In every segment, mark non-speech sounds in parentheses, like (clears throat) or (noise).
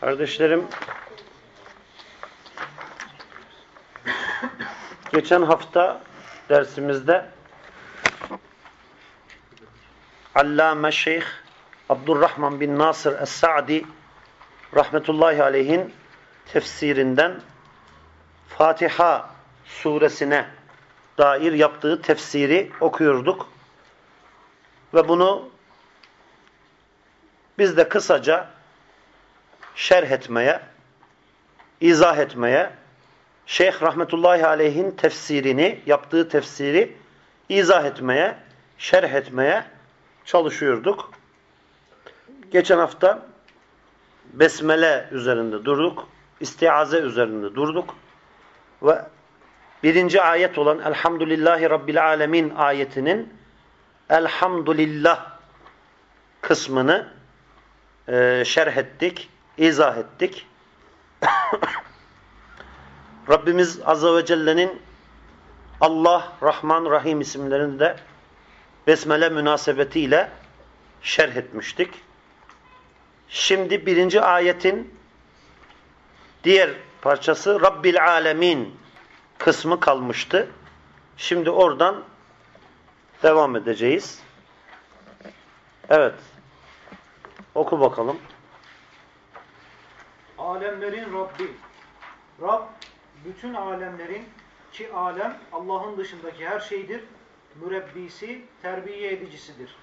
Kardeşlerim, geçen hafta dersimizde Allame Şeyh Abdurrahman bin Nasır Es-Sa'di rahmetullahi aleyhin tefsirinden Fatiha suresine dair yaptığı tefsiri okuyorduk. Ve bunu biz de kısaca şerh etmeye, izah etmeye, Şeyh rahmetullahi aleyhin tefsirini, yaptığı tefsiri izah etmeye, şerh etmeye çalışıyorduk. Geçen hafta Besmele üzerinde durduk, istiaze üzerinde durduk ve birinci ayet olan Elhamdülillahi Rabbil Alemin ayetinin Elhamdülillah kısmını e, şerh ettik, izah ettik. (coughs) Rabbimiz Azze ve Celle'nin Allah, Rahman, Rahim isimlerini de Besmele münasebetiyle şerh etmiştik. Şimdi birinci ayetin diğer parçası Rabbil Alemin kısmı kalmıştı. Şimdi oradan devam edeceğiz. Evet. Oku bakalım. Alemlerin Rabbi. Rab, bütün alemlerin ki alem Allah'ın dışındaki her şeydir. Mürebbisi, terbiye edicisidir.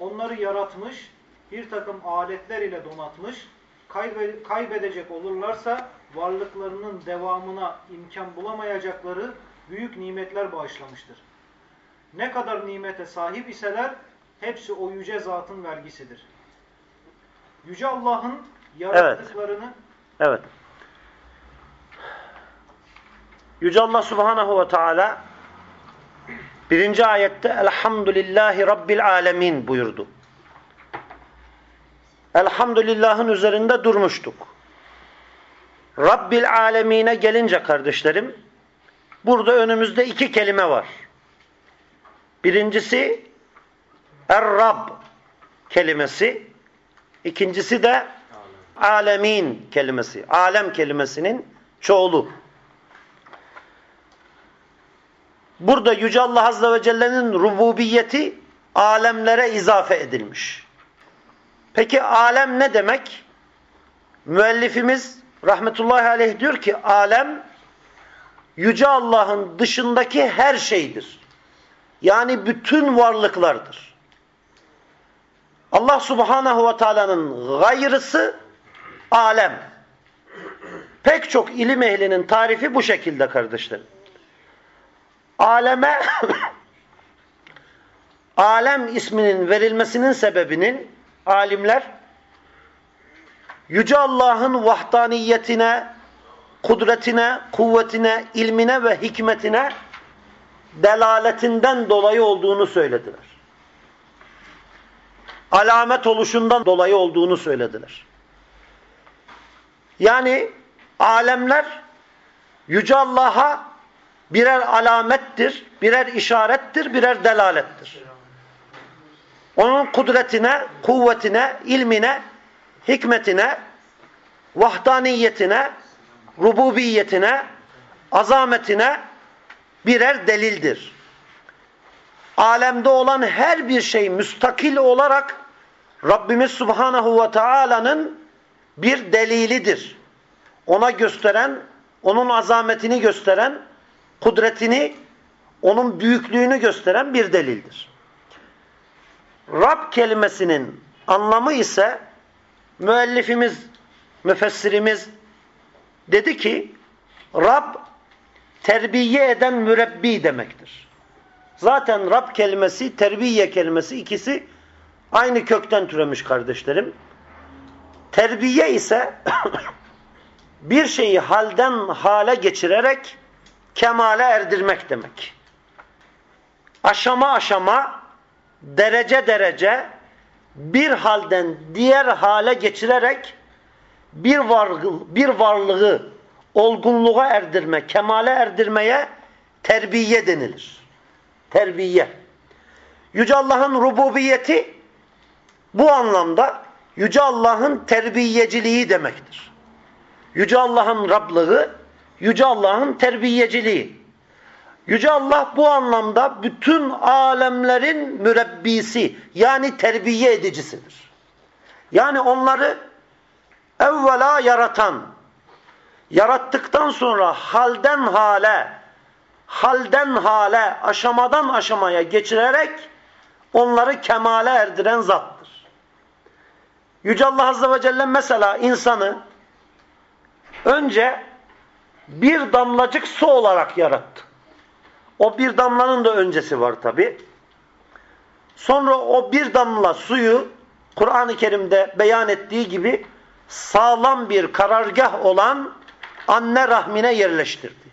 Onları yaratmış, bir takım aletler ile donatmış, kaybe kaybedecek olurlarsa varlıklarının devamına imkan bulamayacakları büyük nimetler bağışlamıştır. Ne kadar nimete sahip iseler hepsi o yüce zatın vergisidir. Yüce Allah'ın yarattıklarını Evet. Yüce Allah Subhanahu ve Teala birinci ayette Elhamdülillahi Rabbil Alemin buyurdu. Elhamdülillah'ın üzerinde durmuştuk. Rabbil Alemine gelince kardeşlerim burada önümüzde iki kelime var. Birincisi Er-Rab kelimesi. ikincisi de alemin kelimesi. Alem kelimesinin çoğulu. Burada Yüce Allah Azze ve Celle'nin rububiyeti alemlere izafe edilmiş. Peki alem ne demek? Müellifimiz rahmetullahi aleyh diyor ki alem Yüce Allah'ın dışındaki her şeydir. Yani bütün varlıklardır. Allah subhanahu ve teala'nın gayrısı alem. Pek çok ilim ehlinin tarifi bu şekilde kardeşlerim. Aleme (coughs) alem isminin verilmesinin sebebinin alimler Yüce Allah'ın vahdaniyetine, kudretine, kuvvetine, ilmine ve hikmetine delaletinden dolayı olduğunu söylediler. Alamet oluşundan dolayı olduğunu söylediler. Yani alemler Yüce Allah'a birer alamettir, birer işarettir, birer delalettir. Onun kudretine, kuvvetine, ilmine, hikmetine, vahdaniyetine, rububiyetine, azametine birer delildir. Alemde olan her bir şey müstakil olarak Rabbimiz Subhanahu ve Taala'nın bir delilidir. Ona gösteren, onun azametini gösteren, kudretini, onun büyüklüğünü gösteren bir delildir. Rab kelimesinin anlamı ise müellifimiz, müfessirimiz dedi ki Rab terbiye eden mürebbi demektir. Zaten Rab kelimesi, terbiye kelimesi ikisi aynı kökten türemiş kardeşlerim. Terbiye ise (coughs) bir şeyi halden hale geçirerek kemale erdirmek demek. Aşama aşama, derece derece bir halden diğer hale geçirerek bir varlığı, bir varlığı olgunluğa erdirme, kemale erdirmeye terbiye denilir. Terbiye. Yüce Allah'ın rububiyeti bu anlamda Yüce Allah'ın terbiyeciliği demektir. Yüce Allah'ın Rablığı, Yüce Allah'ın terbiyeciliği. Yüce Allah bu anlamda bütün alemlerin mürebbisi yani terbiye edicisidir. Yani onları evvela yaratan, yarattıktan sonra halden hale, halden hale, aşamadan aşamaya geçirerek onları kemale erdiren zattır. Yüce Allah Azze ve Celle mesela insanı önce bir damlacık su olarak yarattı. O bir damlanın da öncesi var tabi. Sonra o bir damla suyu Kur'an-ı Kerim'de beyan ettiği gibi sağlam bir karargah olan anne rahmine yerleştirdi.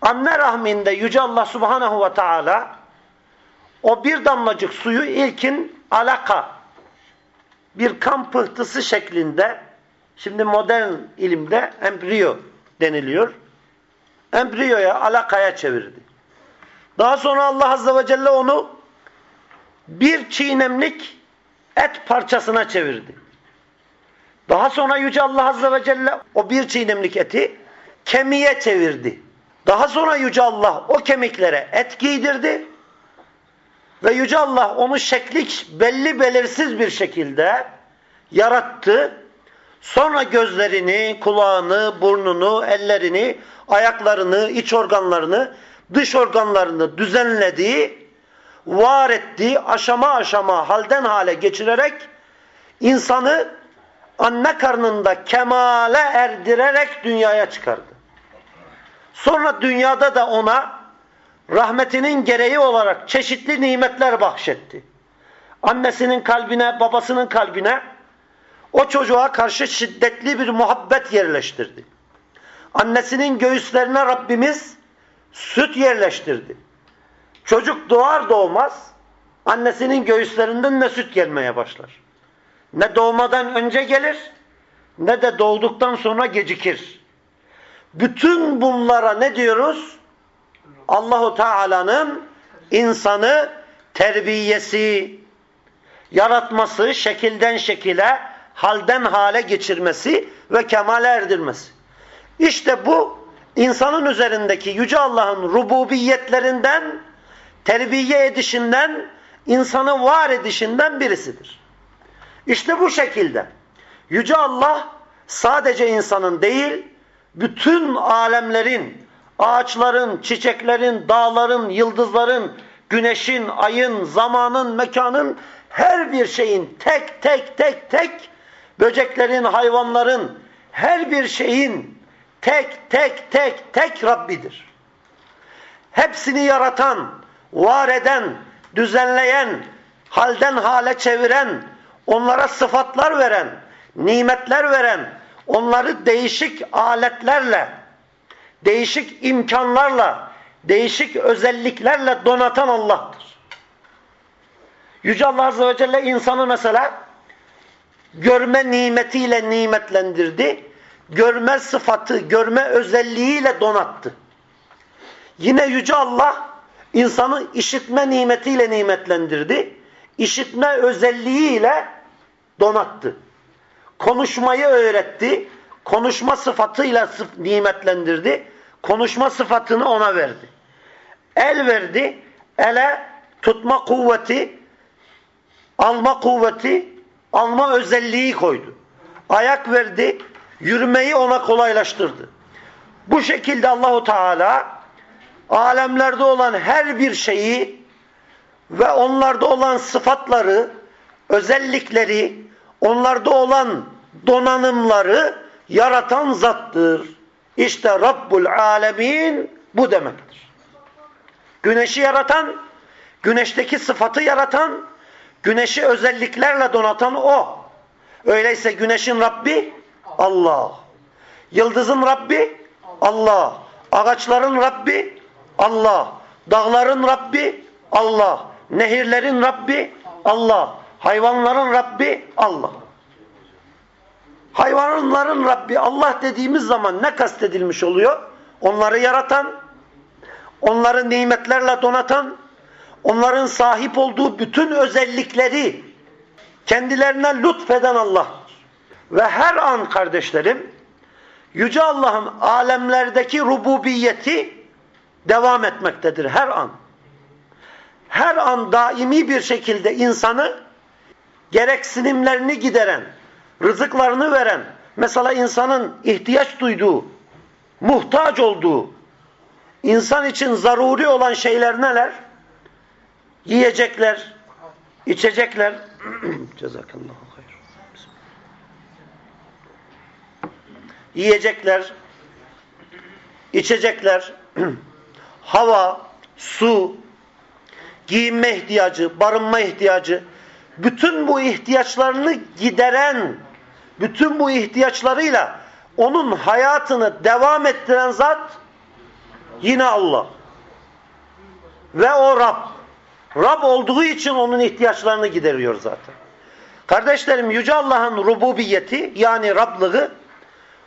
Anne rahminde Yüce Allah Subhanahu ve Teala o bir damlacık suyu ilkin alaka bir kan pıhtısı şeklinde şimdi modern ilimde embriyo deniliyor. Embriyoya, alakaya çevirdi. Daha sonra Allah Azze ve Celle onu bir çiğnemlik et parçasına çevirdi. Daha sonra Yüce Allah Azze ve Celle o bir çiğnemlik eti kemiğe çevirdi. Daha sonra Yüce Allah o kemiklere et giydirdi. Ve Yüce Allah onu şeklik belli belirsiz bir şekilde yarattı. Sonra gözlerini, kulağını, burnunu, ellerini, ayaklarını, iç organlarını, dış organlarını düzenlediği, var ettiği, aşama aşama halden hale geçirerek insanı anne karnında kemale erdirerek dünyaya çıkardı. Sonra dünyada da ona rahmetinin gereği olarak çeşitli nimetler bahşetti. Annesinin kalbine, babasının kalbine o çocuğa karşı şiddetli bir muhabbet yerleştirdi. Annesinin göğüslerine Rabbimiz süt yerleştirdi. Çocuk doğar doğmaz annesinin göğüslerinden ne süt gelmeye başlar. Ne doğmadan önce gelir ne de doğduktan sonra gecikir. Bütün bunlara ne diyoruz? Allahu Teala'nın insanı terbiyesi, yaratması, şekilden şekile, halden hale geçirmesi ve kemale erdirmesi. İşte bu insanın üzerindeki Yüce Allah'ın rububiyetlerinden, terbiye edişinden, insanı var edişinden birisidir. İşte bu şekilde Yüce Allah sadece insanın değil, bütün alemlerin, ağaçların, çiçeklerin, dağların, yıldızların, güneşin, ayın, zamanın, mekanın, her bir şeyin tek tek tek tek, böceklerin, hayvanların, her bir şeyin tek tek tek tek Rabbidir. Hepsini yaratan, var eden, düzenleyen, halden hale çeviren, onlara sıfatlar veren, nimetler veren, onları değişik aletlerle, değişik imkanlarla, değişik özelliklerle donatan Allah'tır. Yüce Allah Azze ve Celle insanı mesela görme nimetiyle nimetlendirdi. Görme sıfatı, görme özelliğiyle donattı. Yine Yüce Allah insanı işitme nimetiyle nimetlendirdi. İşitme özelliğiyle donattı. Konuşmayı öğretti. Konuşma sıfatıyla nimetlendirdi. Konuşma sıfatını ona verdi. El verdi. Ele tutma kuvveti, alma kuvveti, alma özelliği koydu. Ayak verdi. Yürümeyi ona kolaylaştırdı. Bu şekilde Allahu Teala alemlerde olan her bir şeyi ve onlarda olan sıfatları, özellikleri, onlarda olan donanımları yaratan zattır. İşte Rabbul Alemin bu demektir. Güneşi yaratan, güneşteki sıfatı yaratan, güneşi özelliklerle donatan o. Öyleyse güneşin Rabbi Allah. Yıldızın Rabbi Allah. Ağaçların Rabbi Allah. Dağların Rabbi Allah. Nehirlerin Rabbi Allah. Hayvanların Rabbi Allah. Hayvanların Rabbi Allah dediğimiz zaman ne kastedilmiş oluyor? Onları yaratan, onları nimetlerle donatan, onların sahip olduğu bütün özellikleri kendilerine lütfeden Allah'tır. Ve her an kardeşlerim Yüce Allah'ın alemlerdeki rububiyeti devam etmektedir her an. Her an daimi bir şekilde insanı gereksinimlerini gideren, rızıklarını veren, mesela insanın ihtiyaç duyduğu, muhtaç olduğu, insan için zaruri olan şeyler neler? Yiyecekler, içecekler. (clears throat) Cezakallahu hayır. Yiyecekler, içecekler, (clears throat) hava, su, giyinme ihtiyacı, barınma ihtiyacı, bütün bu ihtiyaçlarını gideren, bütün bu ihtiyaçlarıyla onun hayatını devam ettiren zat yine Allah. Ve o Rab. Rab olduğu için onun ihtiyaçlarını gideriyor zaten. Kardeşlerim Yüce Allah'ın rububiyeti yani Rablığı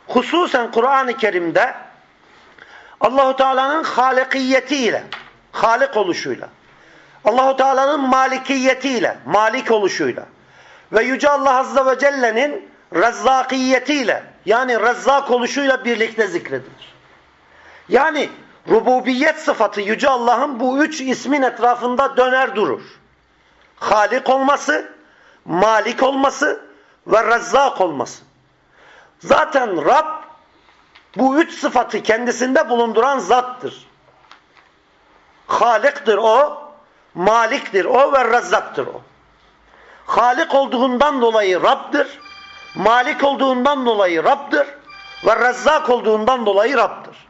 hususen Kur'an-ı Kerim'de Allahu Teala'nın halikiyetiyle, halik oluşuyla, Allahu Teala'nın malikiyetiyle, malik oluşuyla ve Yüce Allah Azze ve Celle'nin rezzakiyetiyle yani rezzak oluşuyla birlikte zikredilir. Yani rububiyet sıfatı Yüce Allah'ın bu üç ismin etrafında döner durur. Halik olması, malik olması ve rezzak olması. Zaten Rab bu üç sıfatı kendisinde bulunduran zattır. Haliktir o, maliktir o ve rezzaktır o. Halik olduğundan dolayı Rab'dır, malik olduğundan dolayı Rab'dır ve rezzak olduğundan dolayı Rab'dır.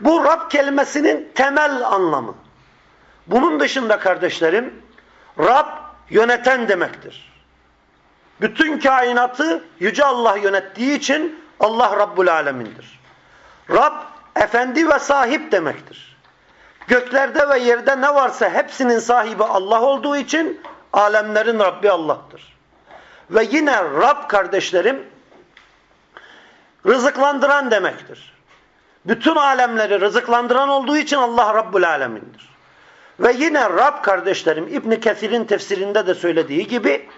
Bu Rab kelimesinin temel anlamı. Bunun dışında kardeşlerim, Rab yöneten demektir. Bütün kainatı Yüce Allah yönettiği için Allah Rabbul Alemin'dir. Rab, efendi ve sahip demektir. Göklerde ve yerde ne varsa hepsinin sahibi Allah olduğu için alemlerin Rabbi Allah'tır. Ve yine Rab kardeşlerim, rızıklandıran demektir. Bütün alemleri rızıklandıran olduğu için Allah Rabbul Alemin'dir. Ve yine Rab kardeşlerim İbn Kesir'in tefsirinde de söylediği gibi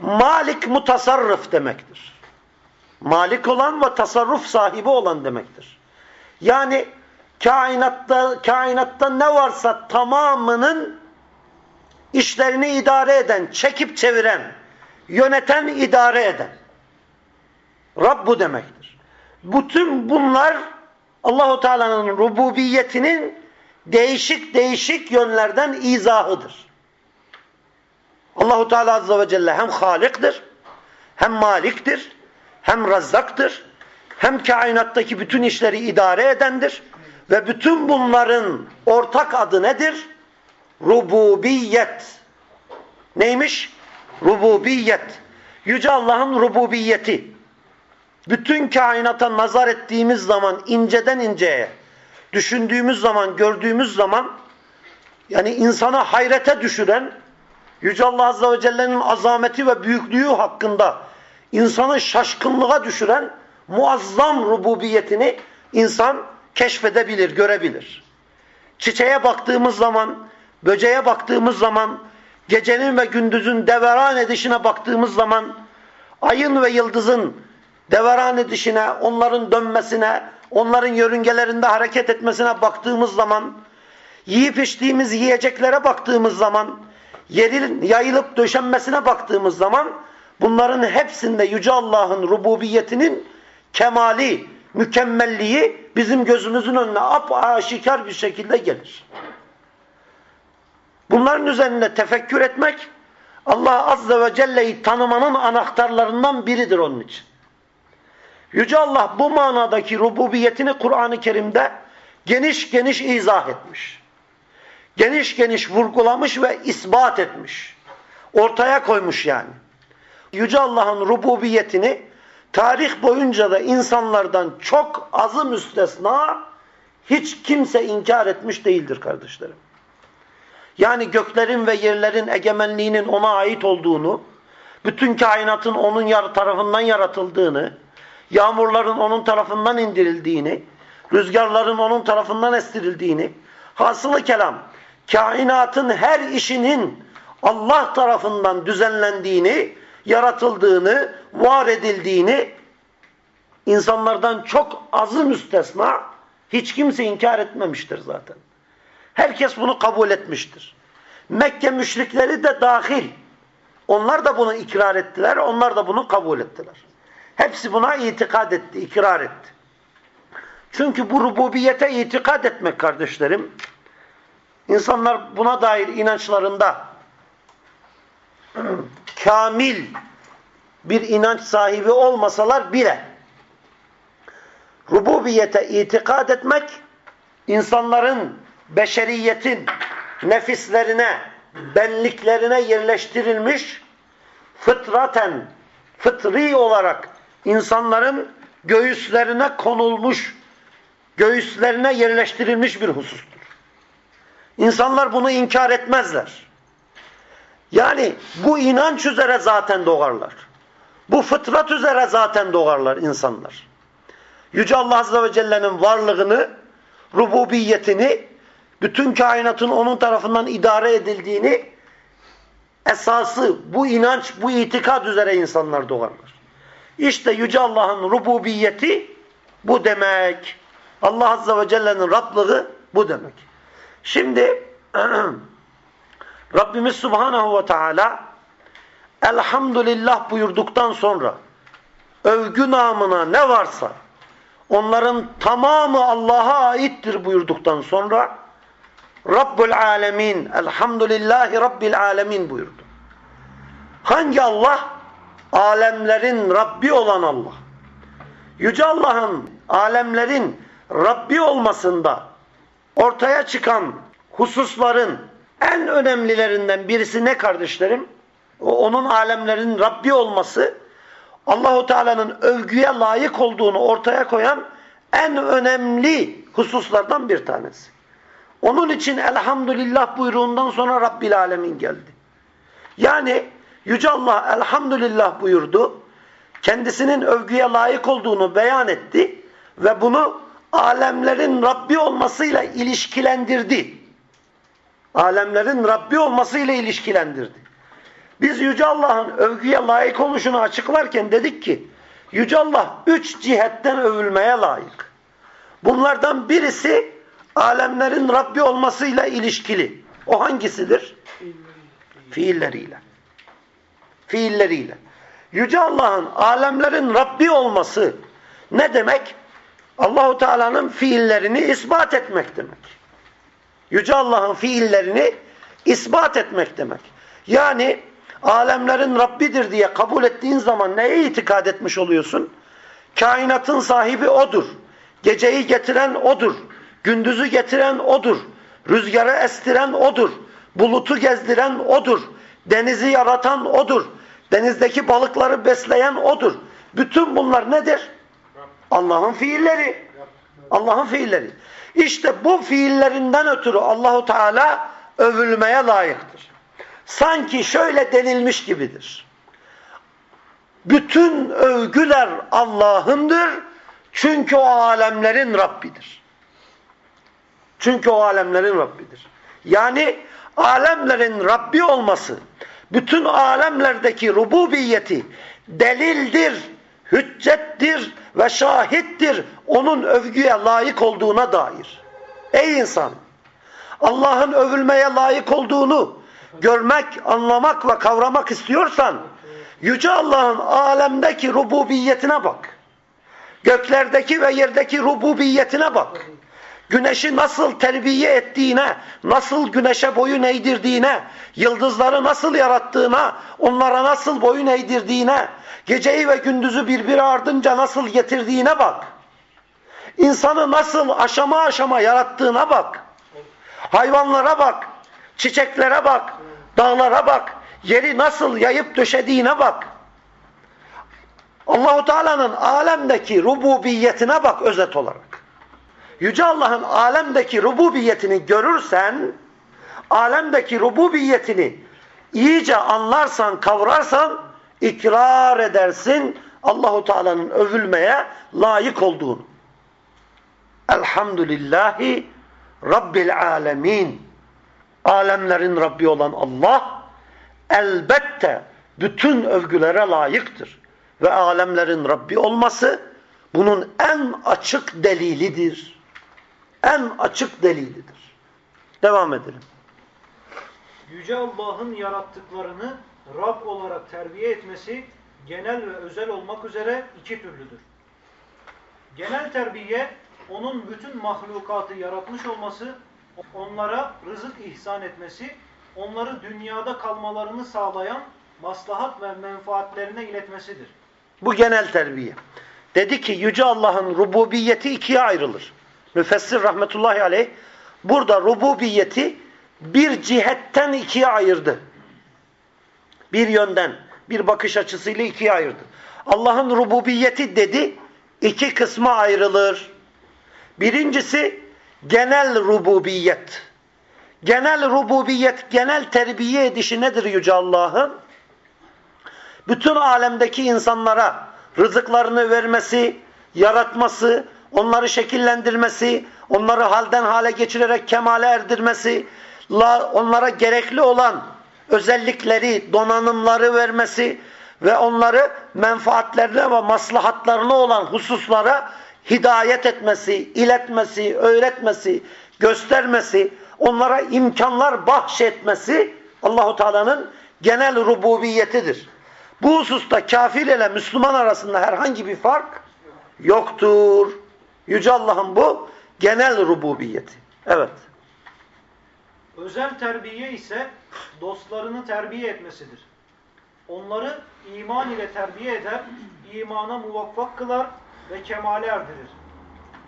Malik mutasarrıf demektir. Malik olan ve tasarruf sahibi olan demektir. Yani kainatta kainatta ne varsa tamamının işlerini idare eden, çekip çeviren, yöneten, idare eden. Rab bu demektir. Bütün bunlar Allahu Teala'nın rububiyetinin değişik değişik yönlerden izahıdır. Allahu Teala azze ve celle hem haliktir, hem maliktir, hem razzaktır, hem kainattaki bütün işleri idare edendir ve bütün bunların ortak adı nedir? Rububiyet. Neymiş? Rububiyet. Yüce Allah'ın rububiyeti. Bütün kainata nazar ettiğimiz zaman inceden inceye, düşündüğümüz zaman, gördüğümüz zaman yani insana hayrete düşüren Yüce Allah Azze ve Celle'nin azameti ve büyüklüğü hakkında insanı şaşkınlığa düşüren muazzam rububiyetini insan keşfedebilir, görebilir. Çiçeğe baktığımız zaman, böceğe baktığımız zaman, gecenin ve gündüzün deveran edişine baktığımız zaman, ayın ve yıldızın deveran edişine, onların dönmesine, onların yörüngelerinde hareket etmesine baktığımız zaman, yiyip içtiğimiz yiyeceklere baktığımız zaman, yerin yayılıp döşenmesine baktığımız zaman, bunların hepsinde Yüce Allah'ın rububiyetinin kemali, mükemmelliği bizim gözümüzün önüne apaşikar bir şekilde gelir. Bunların üzerinde tefekkür etmek, Allah Azze ve Celle'yi tanımanın anahtarlarından biridir onun için. Yüce Allah bu manadaki rububiyetini Kur'an-ı Kerim'de geniş geniş izah etmiş. Geniş geniş vurgulamış ve ispat etmiş. Ortaya koymuş yani. Yüce Allah'ın rububiyetini tarih boyunca da insanlardan çok azı müstesna hiç kimse inkar etmiş değildir kardeşlerim. Yani göklerin ve yerlerin egemenliğinin ona ait olduğunu, bütün kainatın onun tarafından yaratıldığını, yağmurların onun tarafından indirildiğini, rüzgarların onun tarafından estirildiğini, hasılı kelam, kainatın her işinin Allah tarafından düzenlendiğini, yaratıldığını, var edildiğini insanlardan çok azı müstesna hiç kimse inkar etmemiştir zaten. Herkes bunu kabul etmiştir. Mekke müşrikleri de dahil. Onlar da bunu ikrar ettiler, onlar da bunu kabul ettiler. Hepsi buna itikad etti, ikrar etti. Çünkü bu rububiyete itikad etmek kardeşlerim, insanlar buna dair inançlarında (clears throat) kamil bir inanç sahibi olmasalar bile rububiyete itikad etmek insanların beşeriyetin nefislerine, benliklerine yerleştirilmiş fıtraten, fıtri olarak insanların göğüslerine konulmuş, göğüslerine yerleştirilmiş bir husustur. İnsanlar bunu inkar etmezler. Yani bu inanç üzere zaten doğarlar. Bu fıtrat üzere zaten doğarlar insanlar. Yüce Allah Azze ve Celle'nin varlığını, rububiyetini, bütün kainatın onun tarafından idare edildiğini esası, bu inanç, bu itikad üzere insanlar doğarlar. İşte Yüce Allah'ın rububiyeti bu demek. Allah Azze ve Celle'nin Rablığı bu demek. Şimdi (clears throat) Rabbimiz Subhanahu ve Teala Elhamdülillah buyurduktan sonra övgü namına ne varsa onların tamamı Allah'a aittir buyurduktan sonra Rabbul Alemin Elhamdülillahi Rabbil Alemin buyurdu. Hangi Allah? Alemlerin Rabbi olan Allah. Yüce Allah'ın alemlerin Rabbi olmasında ortaya çıkan hususların en önemlilerinden birisi ne kardeşlerim? Onun alemlerin Rabbi olması Allahu Teala'nın övgüye layık olduğunu ortaya koyan en önemli hususlardan bir tanesi. Onun için elhamdülillah buyruğundan sonra Rabbil Alemin geldi. Yani Yüce Allah elhamdülillah buyurdu. Kendisinin övgüye layık olduğunu beyan etti ve bunu alemlerin Rabbi olmasıyla ilişkilendirdi. Alemlerin Rabbi olmasıyla ilişkilendirdi. Biz Yüce Allah'ın övgüye layık oluşunu açıklarken dedik ki Yüce Allah üç cihetten övülmeye layık. Bunlardan birisi alemlerin Rabbi olmasıyla ilişkili. O hangisidir? Fiilleriyle. Fiilleriyle. Yüce Allah'ın alemlerin Rabbi olması ne demek? Allahu Teala'nın fiillerini ispat etmek demek. Yüce Allah'ın fiillerini ispat etmek demek. Yani alemlerin Rabbidir diye kabul ettiğin zaman neye itikad etmiş oluyorsun? Kainatın sahibi O'dur. Geceyi getiren O'dur. Gündüzü getiren O'dur. Rüzgarı estiren O'dur. Bulutu gezdiren O'dur. Denizi yaratan O'dur. Denizdeki balıkları besleyen O'dur. Bütün bunlar nedir? Allah'ın fiilleri. Allah'ın fiilleri. İşte bu fiillerinden ötürü Allahu Teala övülmeye layıktır. Sanki şöyle denilmiş gibidir. Bütün övgüler Allah'ındır. Çünkü o alemlerin Rabbidir. Çünkü o alemlerin Rabbidir. Yani alemlerin Rabbi olması, bütün alemlerdeki rububiyeti delildir, hüccettir ve şahittir onun övgüye layık olduğuna dair. Ey insan! Allah'ın övülmeye layık olduğunu görmek, anlamak ve kavramak istiyorsan Yüce Allah'ın alemdeki rububiyetine bak. Göklerdeki ve yerdeki rububiyetine bak. Güneşi nasıl terbiye ettiğine, nasıl güneşe boyun eğdirdiğine, yıldızları nasıl yarattığına, onlara nasıl boyun eğdirdiğine, geceyi ve gündüzü birbiri ardınca nasıl getirdiğine bak. İnsanı nasıl aşama aşama yarattığına bak. Hayvanlara bak, çiçeklere bak, dağlara bak, yeri nasıl yayıp döşediğine bak. Allahu Teala'nın alemdeki rububiyetine bak özet olarak. Yüce Allah'ın alemdeki rububiyetini görürsen, alemdeki rububiyetini iyice anlarsan, kavrarsan, ikrar edersin Allahu Teala'nın övülmeye layık olduğunu. Elhamdülillahi Rabbil alemin. Alemlerin Rabbi olan Allah elbette bütün övgülere layıktır. Ve alemlerin Rabbi olması bunun en açık delilidir. En açık delilidir. Devam edelim. Yüce Allah'ın yarattıklarını Rab olarak terbiye etmesi genel ve özel olmak üzere iki türlüdür. Genel terbiye, onun bütün mahlukatı yaratmış olması, onlara rızık ihsan etmesi, onları dünyada kalmalarını sağlayan maslahat ve menfaatlerine iletmesidir. Bu genel terbiye. Dedi ki Yüce Allah'ın rububiyeti ikiye ayrılır. Müfessir rahmetullahi aleyh burada rububiyeti bir cihetten ikiye ayırdı. Bir yönden, bir bakış açısıyla ikiye ayırdı. Allah'ın rububiyeti dedi, iki kısma ayrılır. Birincisi genel rububiyet. Genel rububiyet, genel terbiye edişi nedir Yüce Allah'ın? Bütün alemdeki insanlara rızıklarını vermesi, yaratması, onları şekillendirmesi, onları halden hale geçirerek kemale erdirmesi, onlara gerekli olan özellikleri, donanımları vermesi ve onları menfaatlerine ve maslahatlarına olan hususlara hidayet etmesi, iletmesi, öğretmesi, göstermesi, onlara imkanlar bahşetmesi Allahu Teala'nın genel rububiyetidir. Bu hususta kafir ile Müslüman arasında herhangi bir fark yoktur. Yüce Allah'ın bu genel rububiyeti. Evet. Özel terbiye ise dostlarını terbiye etmesidir. Onları iman ile terbiye eder, imana muvaffak kılar ve kemale erdirir.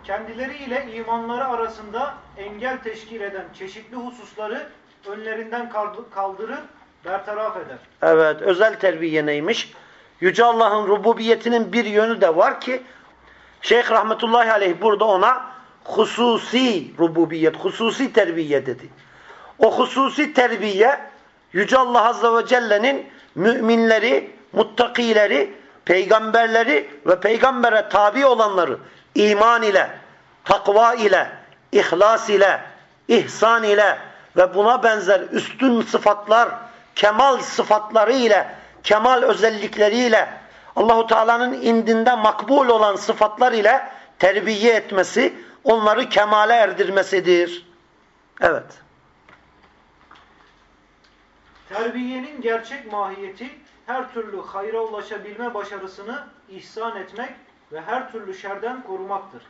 Kendileriyle imanları arasında engel teşkil eden çeşitli hususları önlerinden kaldırır, bertaraf eder. Evet, özel terbiye neymiş? Yüce Allah'ın rububiyetinin bir yönü de var ki Şeyh rahmetullahi aleyh burada ona hususi rububiyet, hususi terbiye dedi. O hususi terbiye Yüce Allah Azze ve Celle'nin müminleri, muttakileri, peygamberleri ve peygambere tabi olanları iman ile, takva ile, ihlas ile, ihsan ile ve buna benzer üstün sıfatlar, kemal sıfatları ile, kemal özellikleriyle Allahu Teala'nın indinde makbul olan sıfatlar ile terbiye etmesi, onları kemale erdirmesidir. Evet. Terbiyenin gerçek mahiyeti her türlü hayra ulaşabilme başarısını ihsan etmek ve her türlü şerden korumaktır.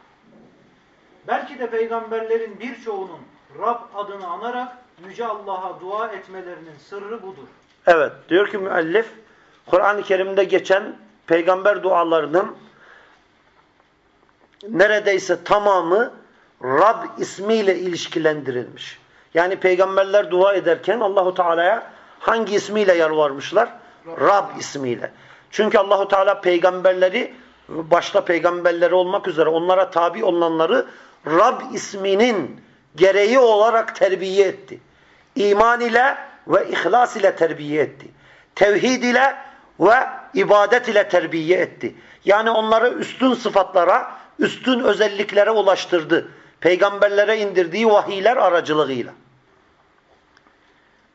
Belki de peygamberlerin birçoğunun Rab adını anarak Yüce Allah'a dua etmelerinin sırrı budur. Evet, diyor ki müellif, Kur'an-ı Kerim'de geçen peygamber dualarının neredeyse tamamı Rab ismiyle ilişkilendirilmiş. Yani peygamberler dua ederken Allahu Teala'ya hangi ismiyle yalvarmışlar? Rab, ismiyle. Çünkü Allahu Teala peygamberleri başta peygamberleri olmak üzere onlara tabi olanları Rab isminin gereği olarak terbiye etti. İman ile ve ihlas ile terbiye etti. Tevhid ile ve ibadet ile terbiye etti. Yani onları üstün sıfatlara, üstün özelliklere ulaştırdı. Peygamberlere indirdiği vahiyler aracılığıyla.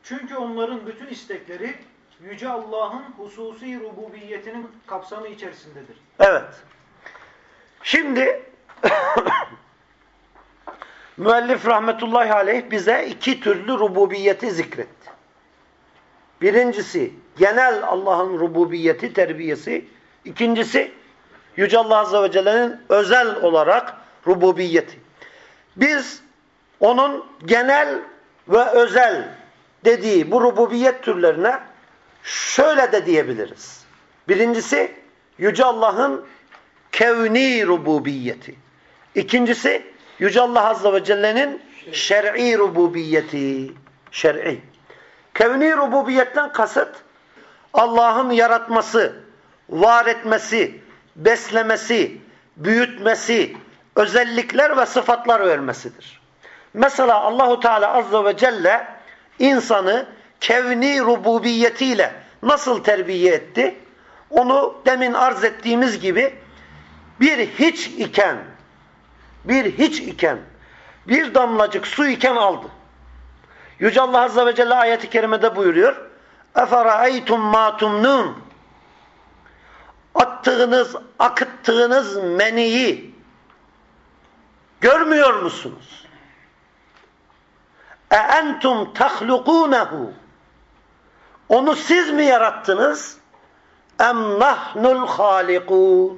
Çünkü onların bütün istekleri Yüce Allah'ın hususi rububiyetinin kapsamı içerisindedir. Evet. Şimdi (coughs) müellif rahmetullahi aleyh bize iki türlü rububiyeti zikretti. Birincisi genel Allah'ın rububiyeti, terbiyesi. İkincisi Yüce Allah Azze ve Celle'nin özel olarak rububiyeti. Biz onun genel ve özel dediği bu rububiyet türlerine şöyle de diyebiliriz. Birincisi Yüce Allah'ın kevni rububiyeti. İkincisi Yüce Allah Azze ve Celle'nin şer'i rububiyeti. Şer'i. Kevni rububiyetten kasıt Allah'ın yaratması, var etmesi, beslemesi, büyütmesi, özellikler ve sıfatlar vermesidir. Mesela Allahu Teala azze ve celle insanı kevni rububiyetiyle nasıl terbiye etti? Onu demin arz ettiğimiz gibi bir hiç iken bir hiç iken bir damlacık su iken aldı. Yüce Allah Azze ve Celle ayeti kerimede buyuruyor. اَفَرَأَيْتُمْ مَا تُمْنُونَ Attığınız, akıttığınız meniyi görmüyor musunuz? اَاَنْتُمْ تَخْلُقُونَهُ Onu siz mi yarattınız? اَمْ نَحْنُ الْخَالِقُونَ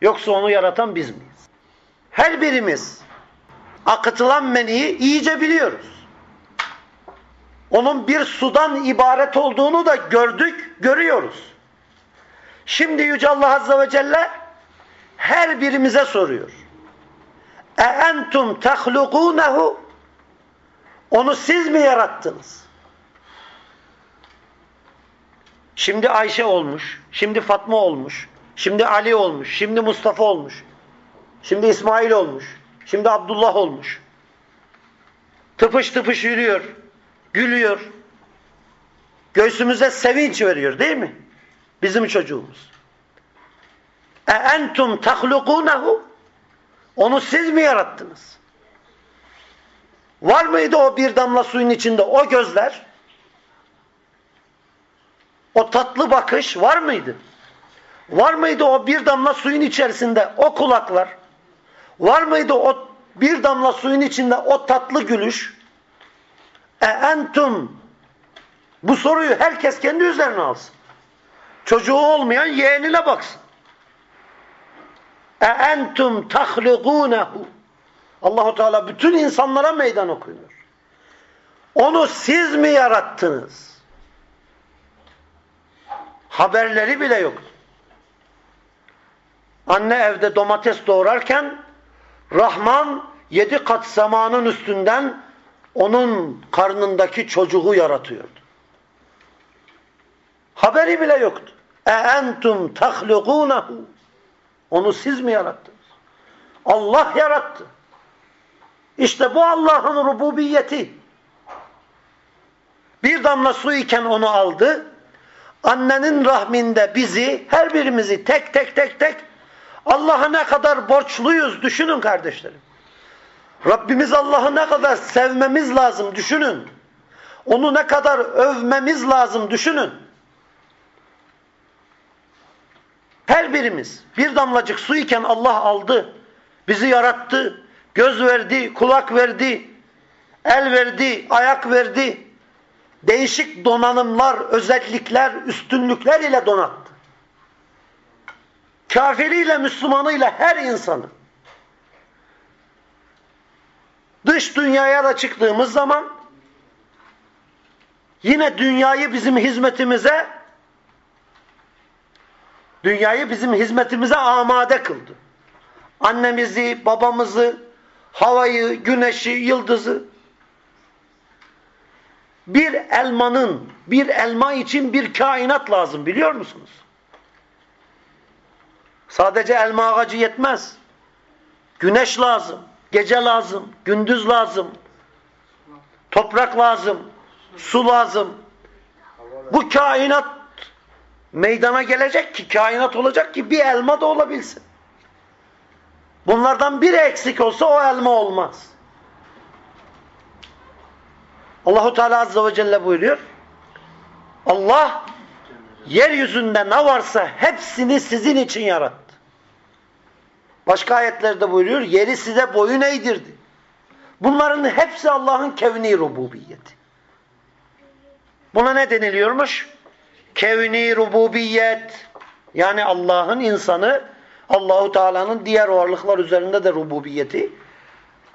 Yoksa onu yaratan biz miyiz? Her birimiz akıtılan meniyi iyice biliyoruz. Onun bir sudan ibaret olduğunu da gördük, görüyoruz. Şimdi Yüce Allah Azze ve Celle her birimize soruyor. E entum tehlukunehu Onu siz mi yarattınız? Şimdi Ayşe olmuş, şimdi Fatma olmuş, şimdi Ali olmuş, şimdi Mustafa olmuş, şimdi İsmail olmuş, şimdi Abdullah olmuş. Tıpış tıpış yürüyor, gülüyor. Göğsümüze sevinç veriyor değil mi? Bizim çocuğumuz. E entum tahlukunehu Onu siz mi yarattınız? Var mıydı o bir damla suyun içinde o gözler? O tatlı bakış var mıydı? Var mıydı o bir damla suyun içerisinde o kulaklar? Var mıydı o bir damla suyun içinde o tatlı gülüş? E entum bu soruyu herkes kendi üzerine alsın. Çocuğu olmayan yeğenine baksın. E entum tahlukunehu Allahu Teala bütün insanlara meydan okuyor. Onu siz mi yarattınız? Haberleri bile yoktu. Anne evde domates doğrarken Rahman yedi kat semanın üstünden onun karnındaki çocuğu yaratıyordu. Haberi bile yoktu. E entum tahlukunehu Onu siz mi yarattınız? Allah yarattı. İşte bu Allah'ın rububiyeti. Bir damla su iken onu aldı. Annenin rahminde bizi, her birimizi tek tek tek tek Allah'a ne kadar borçluyuz düşünün kardeşlerim. Rabbimiz Allah'ı ne kadar sevmemiz lazım düşünün. Onu ne kadar övmemiz lazım düşünün. Her birimiz bir damlacık su iken Allah aldı. Bizi yarattı. Göz verdi, kulak verdi, el verdi, ayak verdi. Değişik donanımlar, özellikler, üstünlükler ile donattı. Kafiriyle, Müslümanıyla her insanı. Dış dünyaya da çıktığımız zaman yine dünyayı bizim hizmetimize dünyayı bizim hizmetimize amade kıldı. Annemizi, babamızı, havayı, güneşi, yıldızı bir elmanın, bir elma için bir kainat lazım biliyor musunuz? Sadece elma ağacı yetmez. Güneş lazım, gece lazım, gündüz lazım, toprak lazım, su lazım. Bu kainat meydana gelecek ki, kainat olacak ki bir elma da olabilsin. Bunlardan biri eksik olsa o elma olmaz. Allahu Teala Azze ve Celle buyuruyor. Allah yeryüzünde ne varsa hepsini sizin için yarattı. Başka ayetlerde buyuruyor. Yeri size boyun eğdirdi. Bunların hepsi Allah'ın kevni rububiyeti. Buna ne deniliyormuş? Kevni rububiyet. Yani Allah'ın insanı Allahu Teala'nın diğer varlıklar üzerinde de rububiyeti.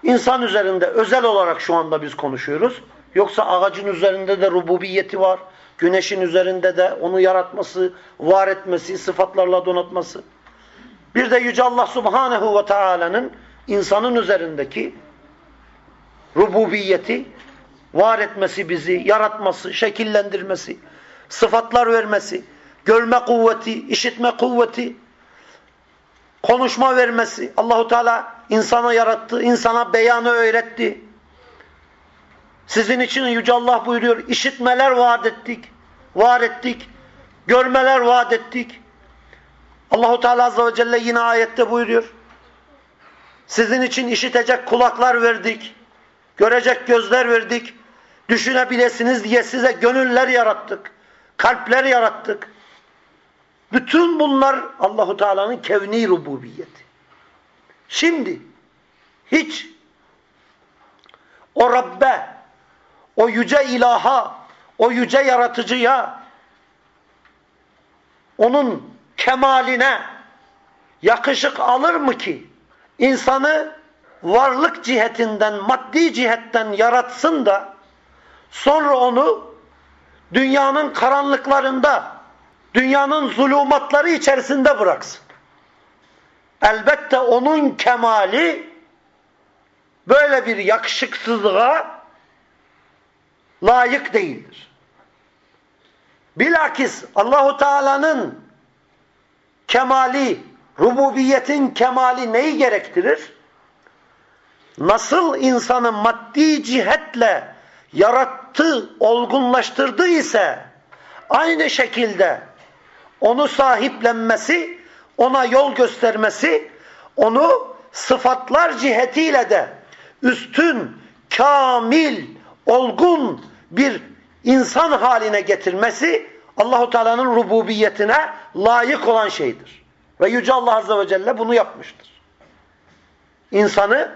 İnsan üzerinde özel olarak şu anda biz konuşuyoruz. Yoksa ağacın üzerinde de rububiyeti var. Güneşin üzerinde de onu yaratması, var etmesi, sıfatlarla donatması. Bir de Yüce Allah Subhanahu ve Teala'nın insanın üzerindeki rububiyeti, var etmesi bizi, yaratması, şekillendirmesi, sıfatlar vermesi, görme kuvveti, işitme kuvveti, konuşma vermesi. Allahu Teala insana yarattı, insana beyanı öğretti. Sizin için Yüce Allah buyuruyor, işitmeler vaat ettik, var ettik, görmeler vaat ettik. Allahu Teala Azze ve Celle yine ayette buyuruyor. Sizin için işitecek kulaklar verdik, görecek gözler verdik, düşünebilirsiniz diye size gönüller yarattık. Kalpler yarattık. Bütün bunlar Allahu Teala'nın kevni rububiyeti. Şimdi hiç o Rabbe, o yüce ilaha, o yüce yaratıcıya, onun kemaline yakışık alır mı ki insanı varlık cihetinden, maddi cihetten yaratsın da sonra onu dünyanın karanlıklarında, dünyanın zulümatları içerisinde bıraksın. Elbette onun kemali böyle bir yakışıksızlığa layık değildir. Bilakis Allahu Teala'nın kemali, rububiyetin kemali neyi gerektirir? Nasıl insanı maddi cihetle yarattı, olgunlaştırdı ise aynı şekilde onu sahiplenmesi, ona yol göstermesi, onu sıfatlar cihetiyle de üstün, kamil, olgun bir insan haline getirmesi Allahu Teala'nın rububiyetine layık olan şeydir. Ve Yüce Allah Azze ve Celle bunu yapmıştır. İnsanı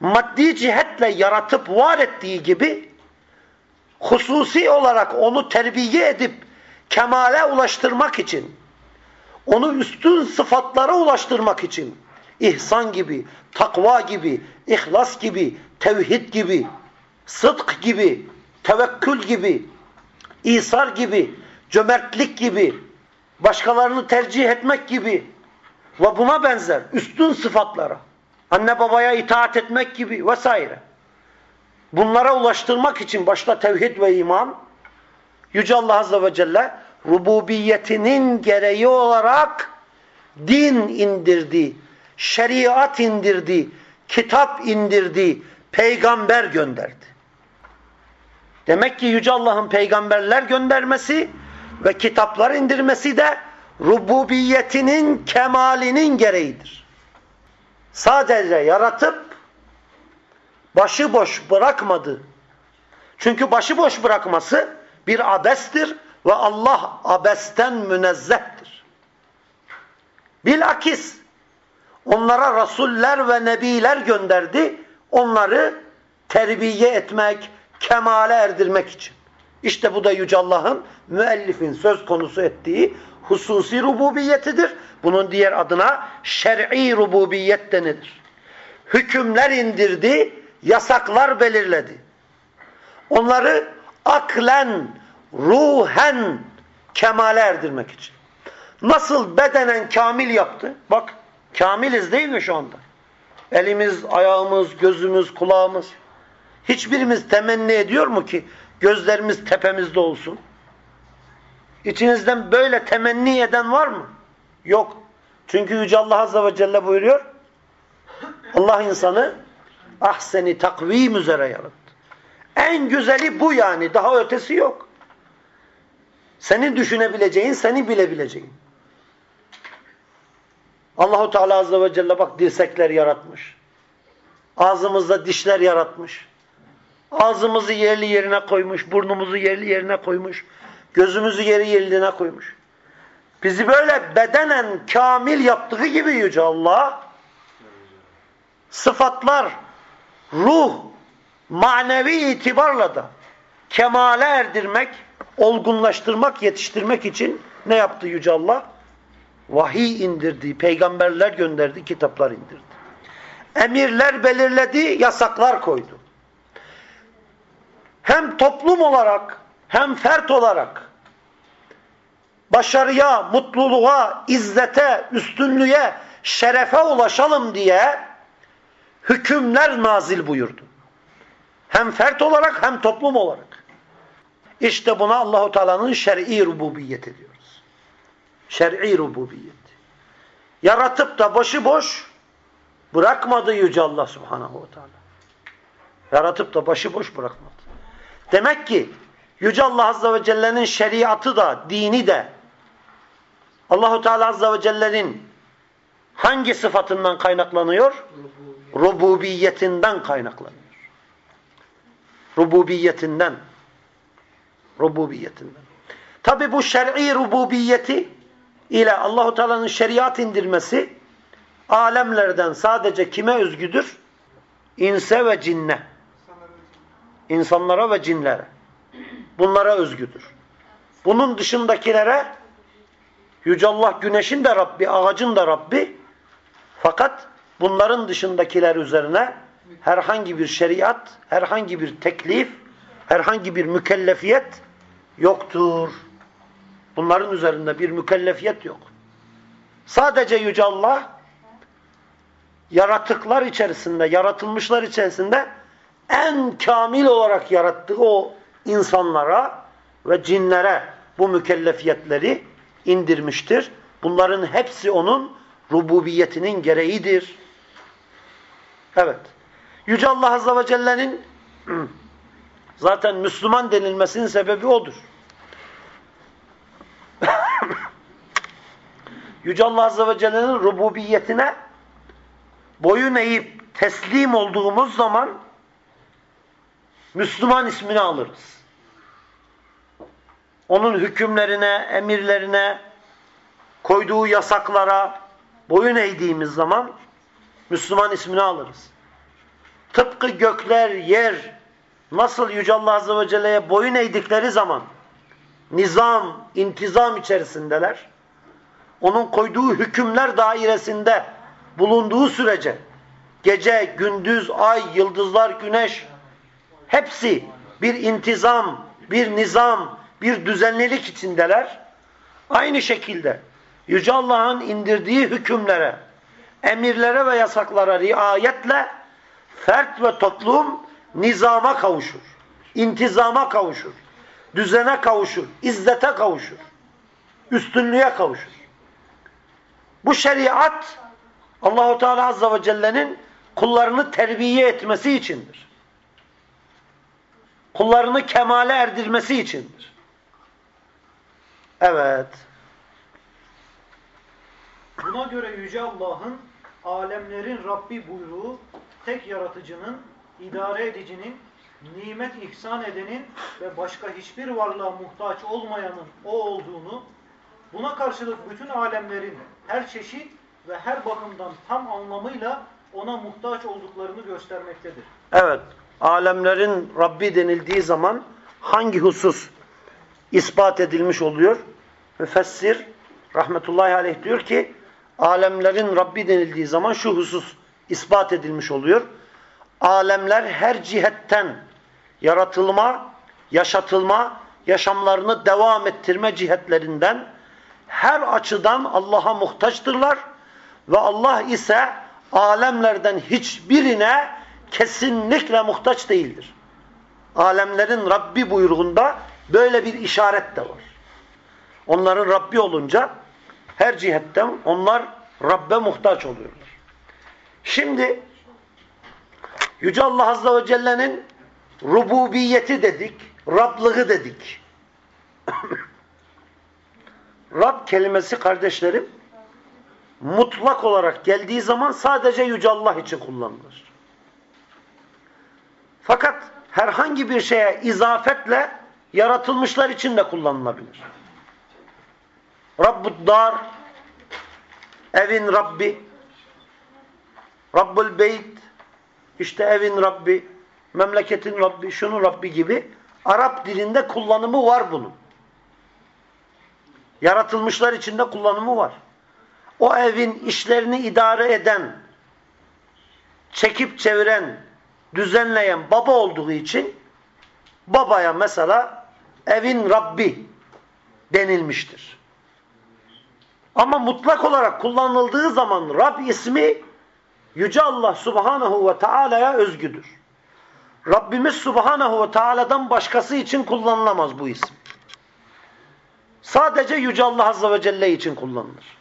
maddi cihetle yaratıp var ettiği gibi hususi olarak onu terbiye edip kemale ulaştırmak için onu üstün sıfatlara ulaştırmak için ihsan gibi, takva gibi, ihlas gibi, tevhid gibi, sıdk gibi, tevekkül gibi, isar gibi, cömertlik gibi, başkalarını tercih etmek gibi ve buna benzer üstün sıfatlara, anne babaya itaat etmek gibi vesaire. Bunlara ulaştırmak için başta tevhid ve iman, Yüce Allah Azze ve Celle rububiyetinin gereği olarak din indirdi, şeriat indirdi, kitap indirdi, peygamber gönderdi. Demek ki Yüce Allah'ın peygamberler göndermesi ve kitaplar indirmesi de rububiyetinin kemalinin gereğidir. Sadece yaratıp başıboş bırakmadı. Çünkü başıboş bırakması bir abestir ve Allah abesten münezzehtir. Bilakis onlara rasuller ve nebiler gönderdi. Onları terbiye etmek, kemale erdirmek için. İşte bu da Yüce Allah'ın müellifin söz konusu ettiği hususi rububiyetidir. Bunun diğer adına şer'i rububiyet denilir. Hükümler indirdi, yasaklar belirledi. Onları aklen, ruhen kemale erdirmek için. Nasıl bedenen kamil yaptı? Bak kamiliz değil mi şu anda? Elimiz, ayağımız, gözümüz, kulağımız. Hiçbirimiz temenni ediyor mu ki gözlerimiz tepemizde olsun? İçinizden böyle temenni eden var mı? Yok. Çünkü Yüce Allah Azze ve Celle buyuruyor. Allah insanı ahseni takvim üzere yarattı. En güzeli bu yani. Daha ötesi yok. Seni düşünebileceğin, seni bilebileceğin. Allahu Teala Azze ve Celle bak dirsekler yaratmış. Ağzımızda dişler yaratmış. Ağzımızı yerli yerine koymuş, burnumuzu yerli yerine koymuş, gözümüzü yeri yerine koymuş. Bizi böyle bedenen kamil yaptığı gibi Yüce Allah sıfatlar, ruh, manevi itibarla da kemale erdirmek, olgunlaştırmak, yetiştirmek için ne yaptı Yüce Allah? Vahiy indirdi, peygamberler gönderdi, kitaplar indirdi. Emirler belirledi, yasaklar koydu. Hem toplum olarak, hem fert olarak başarıya, mutluluğa, izzete, üstünlüğe, şerefe ulaşalım diye hükümler nazil buyurdu. Hem fert olarak hem toplum olarak. İşte buna Allahu Teala'nın şer'i rububiyeti diyoruz. Şer'i rububiyet. Yaratıp da başıboş bırakmadı Yüce Allah Subhanahu Teala. Yaratıp da başıboş bırakmadı. Demek ki Yüce Allah Azze ve Celle'nin şeriatı da, dini de Allahu Teala Azze ve Celle'nin hangi sıfatından kaynaklanıyor? Rububiyetinden kaynaklanıyor. Rububiyetinden. Rububiyetinden. Tabi bu şer'i rububiyeti ile Allahu Teala'nın şeriat indirmesi alemlerden sadece kime özgüdür? İnse ve cinne. İnsanlara ve cinlere. Bunlara özgüdür. Bunun dışındakilere Yüce Allah güneşin de Rabbi, ağacın da Rabbi. Fakat bunların dışındakiler üzerine herhangi bir şeriat, herhangi bir teklif, herhangi bir mükellefiyet yoktur. Bunların üzerinde bir mükellefiyet yok. Sadece Yüce Allah yaratıklar içerisinde, yaratılmışlar içerisinde en kamil olarak yarattığı o insanlara ve cinlere bu mükellefiyetleri indirmiştir. Bunların hepsi onun rububiyetinin gereğidir. Evet. Yüce Allah Azze ve Celle'nin (clears throat) zaten Müslüman denilmesinin sebebi odur. (clears throat) Yüce Allah Azze ve Celle'nin rububiyetine boyun eğip teslim olduğumuz zaman Müslüman ismini alırız. Onun hükümlerine, emirlerine, koyduğu yasaklara boyun eğdiğimiz zaman Müslüman ismini alırız. Tıpkı gökler, yer nasıl Yüce Allah Azze ve Celle'ye boyun eğdikleri zaman nizam, intizam içerisindeler. Onun koyduğu hükümler dairesinde bulunduğu sürece gece, gündüz, ay, yıldızlar, güneş hepsi bir intizam, bir nizam, bir düzenlilik içindeler. Aynı şekilde Yüce Allah'ın indirdiği hükümlere, emirlere ve yasaklara riayetle fert ve toplum nizama kavuşur. intizama kavuşur. Düzene kavuşur. izzete kavuşur. Üstünlüğe kavuşur. Bu şeriat Allahu Teala Azze ve Celle'nin kullarını terbiye etmesi içindir. Kullarını kemale erdirmesi içindir. Evet. Buna göre Yüce Allah'ın alemlerin Rabbi buyruğu tek yaratıcının, idare edicinin, nimet ihsan edenin ve başka hiçbir varlığa muhtaç olmayanın o olduğunu, buna karşılık bütün alemlerin her çeşit ve her bakımdan tam anlamıyla ona muhtaç olduklarını göstermektedir. Evet, alemlerin Rabbi denildiği zaman hangi husus ispat edilmiş oluyor? Müfessir rahmetullahi aleyh diyor ki alemlerin Rabbi denildiği zaman şu husus ispat edilmiş oluyor. Alemler her cihetten yaratılma, yaşatılma, yaşamlarını devam ettirme cihetlerinden her açıdan Allah'a muhtaçtırlar ve Allah ise alemlerden hiçbirine kesinlikle muhtaç değildir. Alemlerin Rabbi buyruğunda böyle bir işaret de var. Onların Rabbi olunca her cihetten onlar Rabbe muhtaç oluyorlar. Şimdi Yüce Allah Azze ve Celle'nin rububiyeti dedik, Rablığı dedik. (coughs) Rab kelimesi kardeşlerim mutlak olarak geldiği zaman sadece Yüce Allah için kullanılır. Fakat herhangi bir şeye izafetle yaratılmışlar için de kullanılabilir. Rabbud dar, evin Rabbi, Rabbul beyt, işte evin Rabbi, memleketin Rabbi, şunun Rabbi gibi Arap dilinde kullanımı var bunun. Yaratılmışlar içinde kullanımı var. O evin işlerini idare eden, çekip çeviren, düzenleyen baba olduğu için babaya mesela evin Rabbi denilmiştir. Ama mutlak olarak kullanıldığı zaman Rab ismi Yüce Allah Subhanahu ve Taala'ya özgüdür. Rabbimiz Subhanahu ve Taala'dan başkası için kullanılamaz bu isim. Sadece Yüce Allah Azze ve Celle için kullanılır.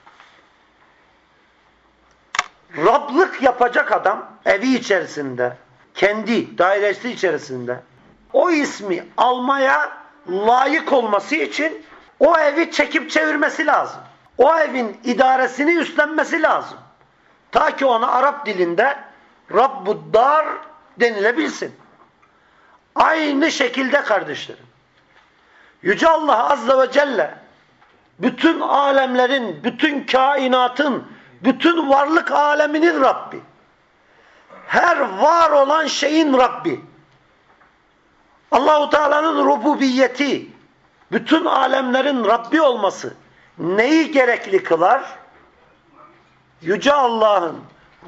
Rablık yapacak adam evi içerisinde, kendi dairesi içerisinde o ismi almaya layık olması için o evi çekip çevirmesi lazım. O evin idaresini üstlenmesi lazım. Ta ki ona Arap dilinde Rabbuddar denilebilsin. Aynı şekilde kardeşlerim. Yüce Allah Azze ve Celle bütün alemlerin, bütün kainatın, bütün varlık aleminin Rabbi. Her var olan şeyin Rabbi. Allahu Teala'nın rububiyeti, bütün alemlerin Rabbi olması neyi gerekli kılar? Yüce Allah'ın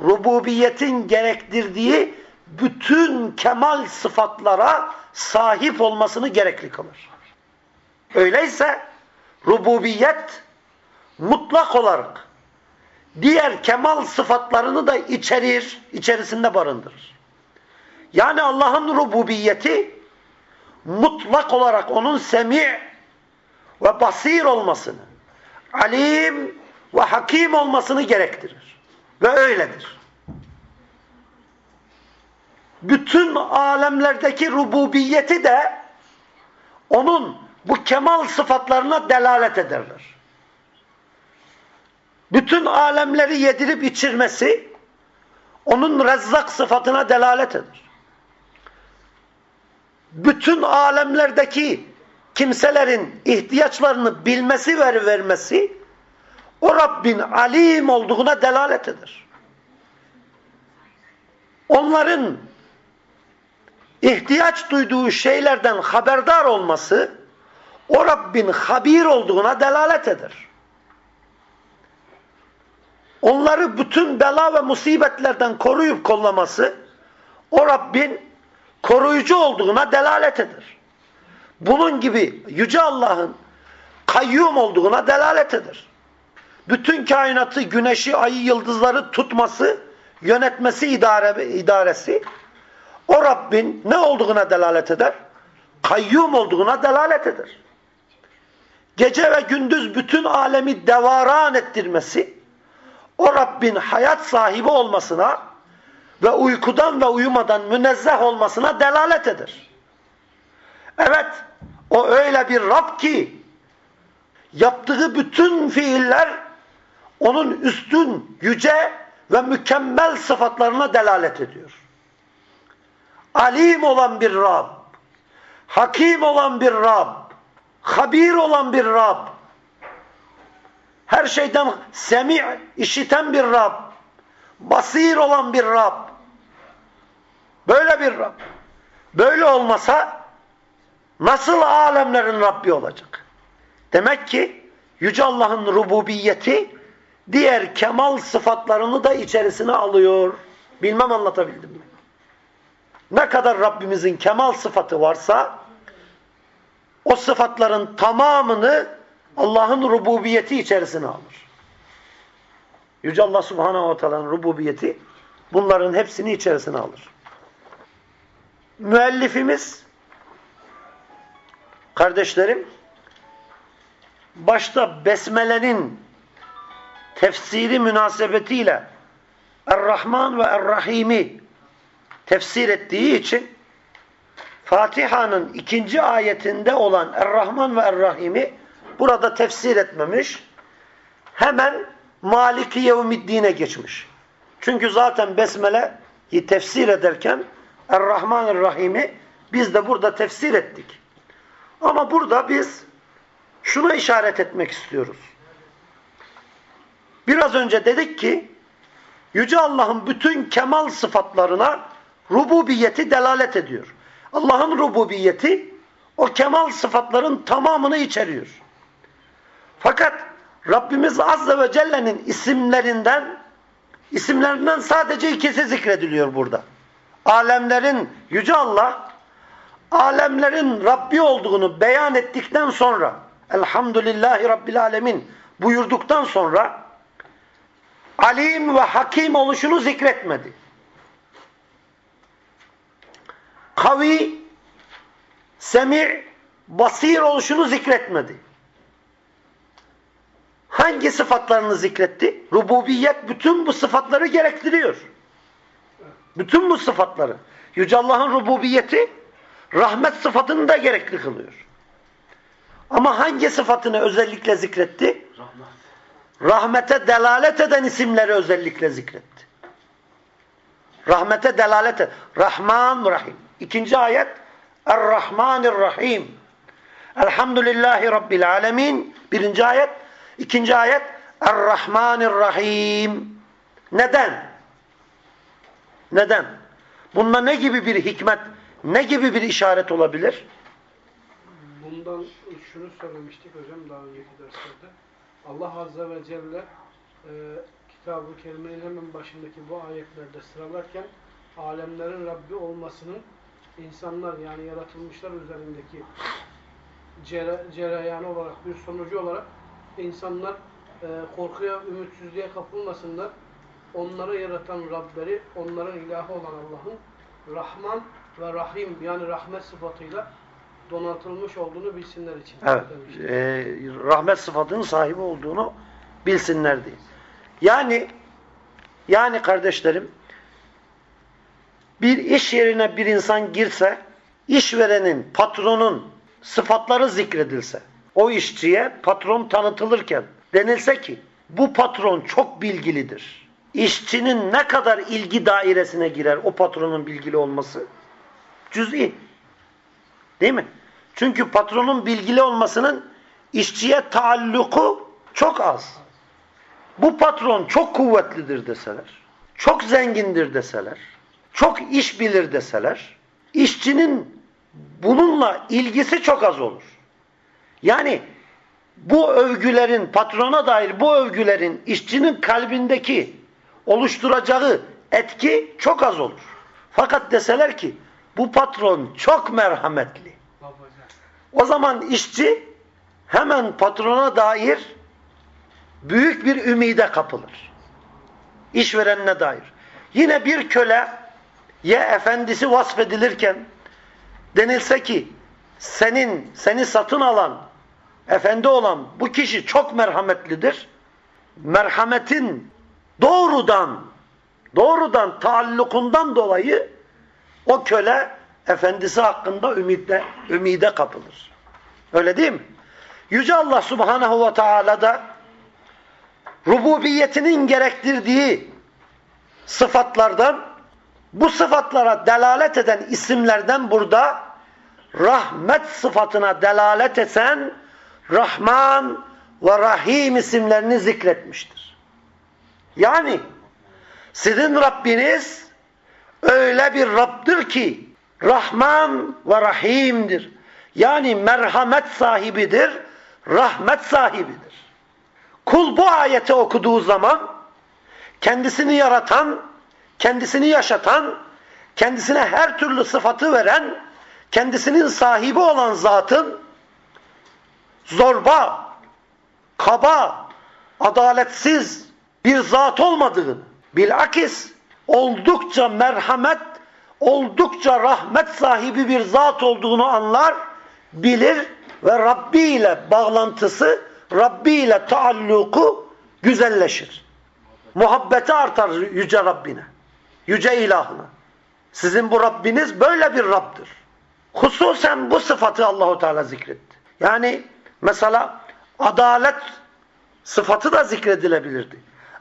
rububiyetin gerektirdiği bütün kemal sıfatlara sahip olmasını gerekli kılır. Öyleyse rububiyet mutlak olarak diğer kemal sıfatlarını da içerir, içerisinde barındırır. Yani Allah'ın rububiyeti mutlak olarak onun semi' ve basir olmasını, alim ve hakim olmasını gerektirir. Ve öyledir. Bütün alemlerdeki rububiyeti de onun bu kemal sıfatlarına delalet ederler. Bütün alemleri yedirip içirmesi onun rezzak sıfatına delalet eder. Bütün alemlerdeki kimselerin ihtiyaçlarını bilmesi ve vermesi o Rabbin alim olduğuna delalet eder. Onların ihtiyaç duyduğu şeylerden haberdar olması o Rabbin habir olduğuna delalet eder. Onları bütün bela ve musibetlerden koruyup kollaması o Rabbin koruyucu olduğuna delalet eder. Bunun gibi Yüce Allah'ın kayyum olduğuna delalet eder. Bütün kainatı, güneşi, ayı, yıldızları tutması, yönetmesi idare, idaresi o Rabbin ne olduğuna delalet eder? Kayyum olduğuna delalet eder. Gece ve gündüz bütün alemi devaran ettirmesi o Rabbin hayat sahibi olmasına ve uykudan ve uyumadan münezzeh olmasına delalet eder. Evet, o öyle bir Rab ki yaptığı bütün fiiller onun üstün, yüce ve mükemmel sıfatlarına delalet ediyor. Alim olan bir Rab, hakim olan bir Rab, habir olan bir Rab, her şeyden semi' işiten bir Rab, basir olan bir Rab, böyle bir Rab. Böyle olmasa nasıl alemlerin Rabbi olacak? Demek ki Yüce Allah'ın rububiyeti diğer kemal sıfatlarını da içerisine alıyor. Bilmem anlatabildim mi? Ne kadar Rabbimizin kemal sıfatı varsa o sıfatların tamamını Allah'ın rububiyeti içerisine alır. Yüce Allah Subhanahu ve Teala'nın rububiyeti bunların hepsini içerisine alır. Müellifimiz kardeşlerim başta Besmele'nin tefsiri münasebetiyle Er-Rahman ve Er-Rahim'i tefsir ettiği için Fatiha'nın ikinci ayetinde olan Er-Rahman ve Er-Rahim'i burada tefsir etmemiş. Hemen Maliki Yevmiddin'e geçmiş. Çünkü zaten Besmele'yi tefsir ederken Er-Rahman Er-Rahim'i biz de burada tefsir ettik. Ama burada biz şuna işaret etmek istiyoruz. Biraz önce dedik ki Yüce Allah'ın bütün kemal sıfatlarına rububiyeti delalet ediyor. Allah'ın rububiyeti o kemal sıfatların tamamını içeriyor. Fakat Rabbimiz Azze ve Celle'nin isimlerinden isimlerinden sadece ikisi zikrediliyor burada. Alemlerin Yüce Allah alemlerin Rabbi olduğunu beyan ettikten sonra Elhamdülillahi Rabbil Alemin buyurduktan sonra alim ve hakim oluşunu zikretmedi. Kavi, semi, basir oluşunu zikretmedi. Hangi sıfatlarını zikretti? Rububiyet bütün bu sıfatları gerektiriyor. Bütün bu sıfatları. Yüce Allah'ın rububiyeti rahmet sıfatını da gerekli kılıyor. Ama hangi sıfatını özellikle zikretti? Rahmet. Rahmete delalet eden isimleri özellikle zikretti. Rahmete delalet eden. Rahman, Rahim. İkinci ayet Er-Rahmanir-Rahim. Elhamdülillahi Rabbil alemin. Birinci ayet. İkinci ayet. Er-Rahmanir-Rahim. Neden? Neden? Bunda ne gibi bir hikmet, ne gibi bir işaret olabilir? Bundan şunu söylemiştik hocam daha önceki derslerde. Allah Azze ve Celle e, Kitab-ı Kerime'nin hemen başındaki bu ayetlerde sıralarken alemlerin Rabbi olmasının insanlar yani yaratılmışlar üzerindeki cere, cereyanı olarak bir sonucu olarak insanlar e, korkuya, ümitsizliğe kapılmasınlar. Onları yaratan Rableri, onların ilahı olan Allah'ın Rahman ve Rahim yani rahmet sıfatıyla donatılmış olduğunu bilsinler için. Evet. E, rahmet sıfatının sahibi olduğunu bilsinler diye. Yani yani kardeşlerim bir iş yerine bir insan girse işverenin, patronun sıfatları zikredilse o işçiye patron tanıtılırken denilse ki bu patron çok bilgilidir. İşçinin ne kadar ilgi dairesine girer o patronun bilgili olması? Cüz'i. Değil mi? Çünkü patronun bilgili olmasının işçiye taalluku çok az. Bu patron çok kuvvetlidir deseler, çok zengindir deseler, çok iş bilir deseler, işçinin bununla ilgisi çok az olur. Yani bu övgülerin, patrona dair bu övgülerin işçinin kalbindeki oluşturacağı etki çok az olur. Fakat deseler ki bu patron çok merhametli. O zaman işçi hemen patrona dair büyük bir ümide kapılır. İşverenine dair. Yine bir köle ya efendisi vasfedilirken denilse ki senin seni satın alan efendi olan bu kişi çok merhametlidir. Merhametin doğrudan doğrudan taallukundan dolayı o köle efendisi hakkında ümide, ümide kapılır. Öyle değil mi? Yüce Allah Subhanahu ve Teala da rububiyetinin gerektirdiği sıfatlardan bu sıfatlara delalet eden isimlerden burada rahmet sıfatına delalet eden Rahman ve Rahim isimlerini zikretmiştir. Yani sizin Rabbiniz öyle bir Rabb'dir ki Rahman ve Rahim'dir. Yani merhamet sahibidir, rahmet sahibidir. Kul bu ayeti okuduğu zaman kendisini yaratan, kendisini yaşatan, kendisine her türlü sıfatı veren, kendisinin sahibi olan zatın zorba, kaba, adaletsiz bir zat olmadığını, bilakis oldukça merhamet, oldukça rahmet sahibi bir zat olduğunu anlar, bilir ve Rabbi ile bağlantısı, Rabbi ile taalluku güzelleşir. Muhabbeti artar yüce Rabbine, yüce ilahına. Sizin bu Rabbiniz böyle bir Rabb'dir. Hususen bu sıfatı Allahu Teala zikretti. Yani mesela adalet sıfatı da zikredilebilirdi.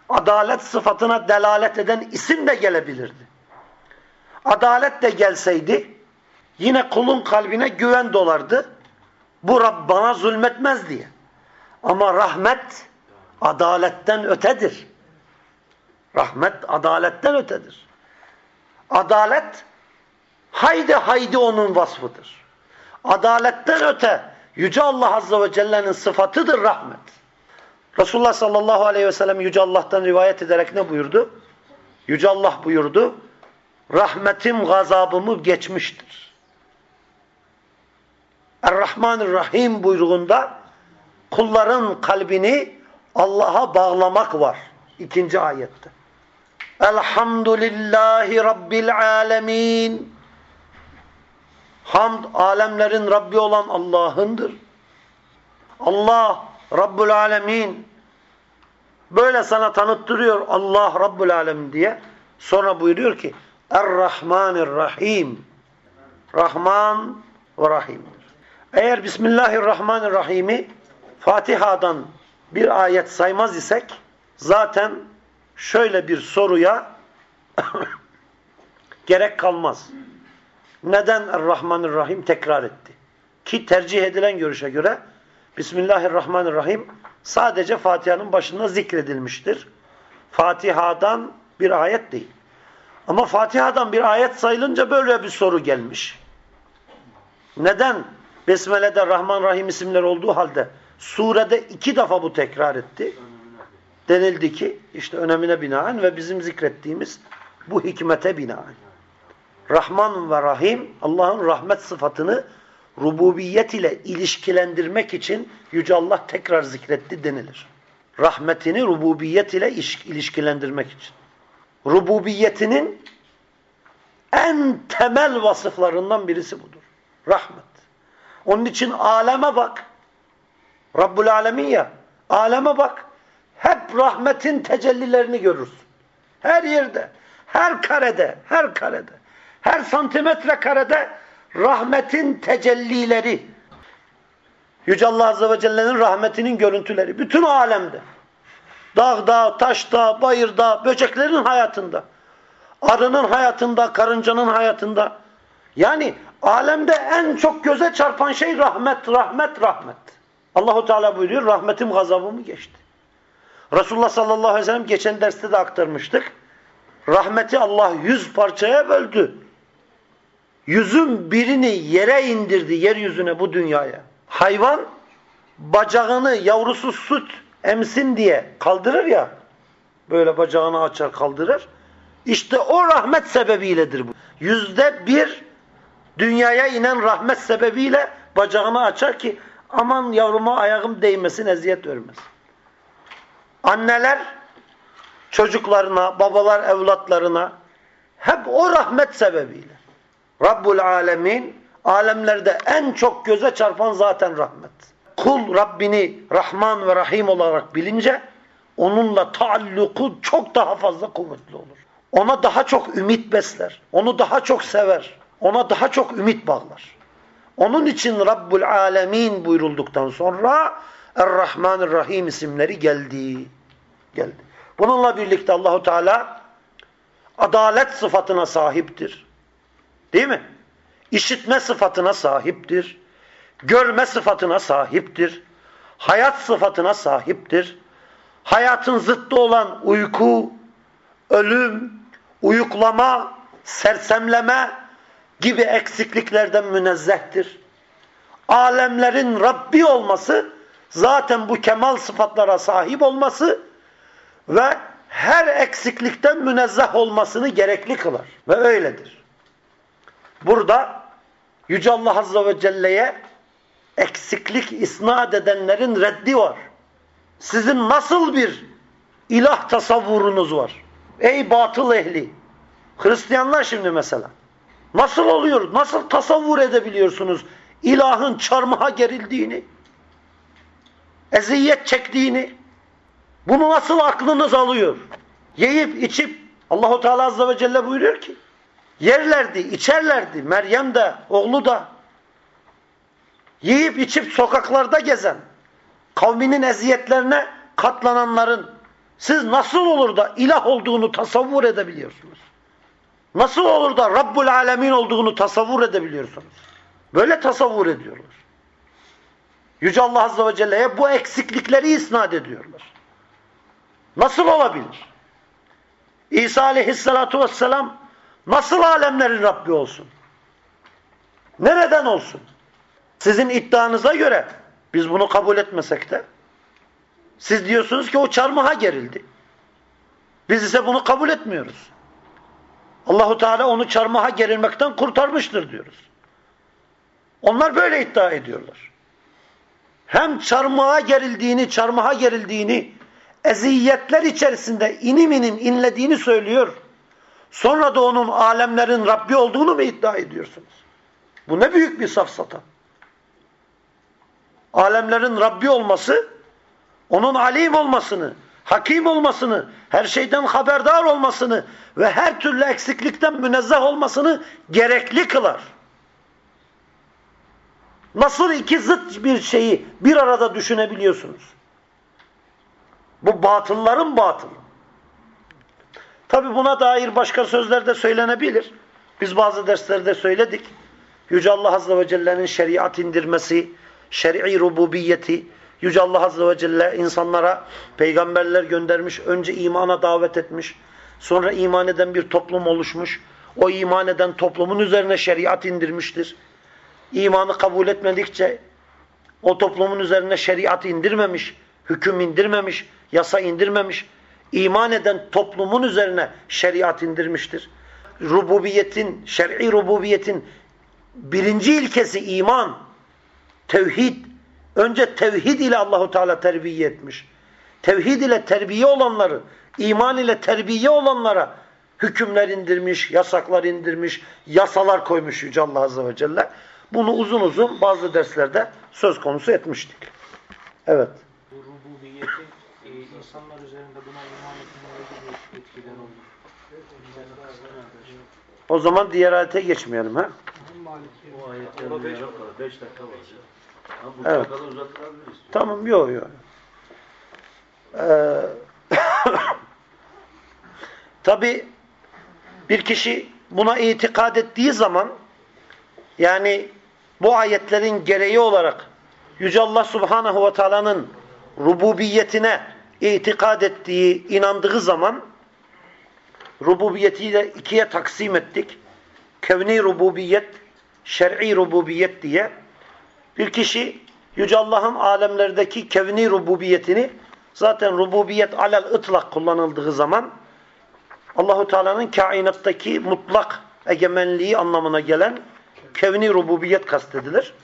Adalet sıfatına delalet eden isim de gelebilirdi. Adalet de gelseydi yine kulun kalbine güven dolardı. Bu Rab bana zulmetmez diye. Ama rahmet adaletten ötedir. Rahmet adaletten ötedir. Adalet haydi haydi onun vasfıdır. Adaletten öte Yüce Allah Azze ve Celle'nin sıfatıdır rahmet. Resulullah sallallahu aleyhi ve sellem Yüce Allah'tan rivayet ederek ne buyurdu? Yüce Allah buyurdu. Rahmetim gazabımı geçmiştir. Er-Rahmanir-Rahim buyruğunda kulların kalbini Allah'a bağlamak var. İkinci ayette. Elhamdülillahi Rabbil alemin. Hamd alemlerin Rabbi olan Allah'ındır. Allah Rabbul alemin. Böyle sana tanıttırıyor Allah Rabbul alemin diye. Sonra buyuruyor ki Er-Rahmanir-Rahim. Rahman ve Rahim'dir. Eğer Bismillahirrahmanirrahim'i Fatiha'dan bir ayet saymaz isek zaten şöyle bir soruya (coughs) gerek kalmaz. Neden Er-Rahmanir-Rahim tekrar etti? Ki tercih edilen görüşe göre Bismillahirrahmanirrahim sadece Fatiha'nın başında zikredilmiştir. Fatiha'dan bir ayet değil. Ama Fatiha'dan bir ayet sayılınca böyle bir soru gelmiş. Neden Besmele'de Rahman Rahim isimler olduğu halde surede iki defa bu tekrar etti? Denildi ki işte önemine binaen ve bizim zikrettiğimiz bu hikmete binaen. Rahman ve Rahim Allah'ın rahmet sıfatını rububiyet ile ilişkilendirmek için Yüce Allah tekrar zikretti denilir. Rahmetini rububiyet ile ilişkilendirmek için. Rububiyetinin en temel vasıflarından birisi budur. Rahmet. Onun için aleme bak. Rabbul Alemin ya. Aleme bak. Hep rahmetin tecellilerini görürsün. Her yerde. Her karede. Her karede. Her santimetre karede rahmetin tecellileri. Yüce Allah Azze ve Celle'nin rahmetinin görüntüleri. Bütün alemde. Dağda, taşta, bayırda, böceklerin hayatında. Arının hayatında, karıncanın hayatında. Yani alemde en çok göze çarpan şey rahmet, rahmet, rahmet. Allahu Teala buyuruyor, rahmetim gazabımı geçti. Resulullah sallallahu aleyhi ve sellem geçen derste de aktarmıştık. Rahmeti Allah yüz parçaya böldü. Yüzün birini yere indirdi, yeryüzüne bu dünyaya. Hayvan bacağını yavrusu süt emsin diye kaldırır ya. Böyle bacağını açar kaldırır. İşte o rahmet sebebiyledir bu. Yüzde bir dünyaya inen rahmet sebebiyle bacağını açar ki aman yavruma ayağım değmesin, eziyet görmesin. Anneler çocuklarına, babalar evlatlarına hep o rahmet sebebiyle. Rabbul Alemin alemlerde en çok göze çarpan zaten rahmet. Kul Rabbini Rahman ve Rahim olarak bilince onunla taalluku çok daha fazla kuvvetli olur. Ona daha çok ümit besler. Onu daha çok sever. Ona daha çok ümit bağlar. Onun için Rabbul Alemin buyurulduktan sonra Er-Rahmanir-Rahim isimleri geldi. Geldi. Bununla birlikte Allahu Teala adalet sıfatına sahiptir. Değil mi? İşitme sıfatına sahiptir. Görme sıfatına sahiptir. Hayat sıfatına sahiptir. Hayatın zıttı olan uyku, ölüm, uyuklama, sersemleme gibi eksikliklerden münezzehtir. Alemlerin Rabbi olması, zaten bu kemal sıfatlara sahip olması ve her eksiklikten münezzeh olmasını gerekli kılar. Ve öyledir. Burada Yüce Allah Azze ve Celle'ye eksiklik isnat edenlerin reddi var. Sizin nasıl bir ilah tasavvurunuz var? Ey batıl ehli! Hristiyanlar şimdi mesela. Nasıl oluyor? Nasıl tasavvur edebiliyorsunuz ilahın çarmıha gerildiğini? Eziyet çektiğini? Bunu nasıl aklınız alıyor? Yiyip içip Allahu Teala Azze ve Celle buyuruyor ki yerlerdi, içerlerdi. Meryem de, oğlu da yiyip içip sokaklarda gezen kavminin eziyetlerine katlananların siz nasıl olur da ilah olduğunu tasavvur edebiliyorsunuz? Nasıl olur da Rabbul Alemin olduğunu tasavvur edebiliyorsunuz? Böyle tasavvur ediyorlar. Yüce Allah Azze ve Celle'ye bu eksiklikleri isnat ediyorlar. Nasıl olabilir? İsa Aleyhisselatu Vesselam nasıl alemlerin Rabbi olsun? Nereden olsun? Sizin iddianıza göre biz bunu kabul etmesek de siz diyorsunuz ki o çarmıha gerildi. Biz ise bunu kabul etmiyoruz. Allahu Teala onu çarmıha gerilmekten kurtarmıştır diyoruz. Onlar böyle iddia ediyorlar. Hem çarmıha gerildiğini, çarmıha gerildiğini, eziyetler içerisinde inim inim inlediğini söylüyor. Sonra da onun alemlerin Rabbi olduğunu mu iddia ediyorsunuz? Bu ne büyük bir safsata. Alemlerin Rabbi olması, onun alim olmasını, hakim olmasını, her şeyden haberdar olmasını ve her türlü eksiklikten münezzeh olmasını gerekli kılar. Nasıl iki zıt bir şeyi bir arada düşünebiliyorsunuz? Bu batılların batılı. Tabi buna dair başka sözler de söylenebilir. Biz bazı derslerde söyledik. Yüce Allah Azze ve Celle'nin şeriat indirmesi, şer'i rububiyeti, Yüce Allah Azze ve Celle insanlara peygamberler göndermiş, önce imana davet etmiş, sonra iman eden bir toplum oluşmuş, o iman eden toplumun üzerine şeriat indirmiştir. İmanı kabul etmedikçe o toplumun üzerine şeriat indirmemiş, hüküm indirmemiş, yasa indirmemiş, iman eden toplumun üzerine şeriat indirmiştir. Rububiyetin, şer'i rububiyetin birinci ilkesi iman, tevhid. Önce tevhid ile Allahu Teala terbiye etmiş. Tevhid ile terbiye olanları, iman ile terbiye olanlara hükümler indirmiş, yasaklar indirmiş, yasalar koymuş Yüce Allah Azze ve Celle. Bunu uzun uzun bazı derslerde söz konusu etmiştik. Evet. Bu rububiyetin e, insanlar üzerinde buna iman etmeleri gibi etkileri olur. O zaman diğer ayete geçmeyelim ha. Maliki. O ayetlerin bir yok var. 5 dakika var ya. Ama bu Evet. Tamam yok yok. Ee, (coughs) Tabi bir kişi buna itikad ettiği zaman yani bu ayetlerin gereği olarak Yüce Allah Subhanahu ve Taala'nın rububiyetine itikad ettiği, inandığı zaman rububiyeti de ikiye taksim ettik. Kevni rububiyet, şer'i rububiyet diye. Bir kişi Yüce Allah'ın alemlerdeki kevni rububiyetini zaten rububiyet alel ıtlak kullanıldığı zaman Allahu Teala'nın kainattaki mutlak egemenliği anlamına gelen kevni rububiyet kastedilir.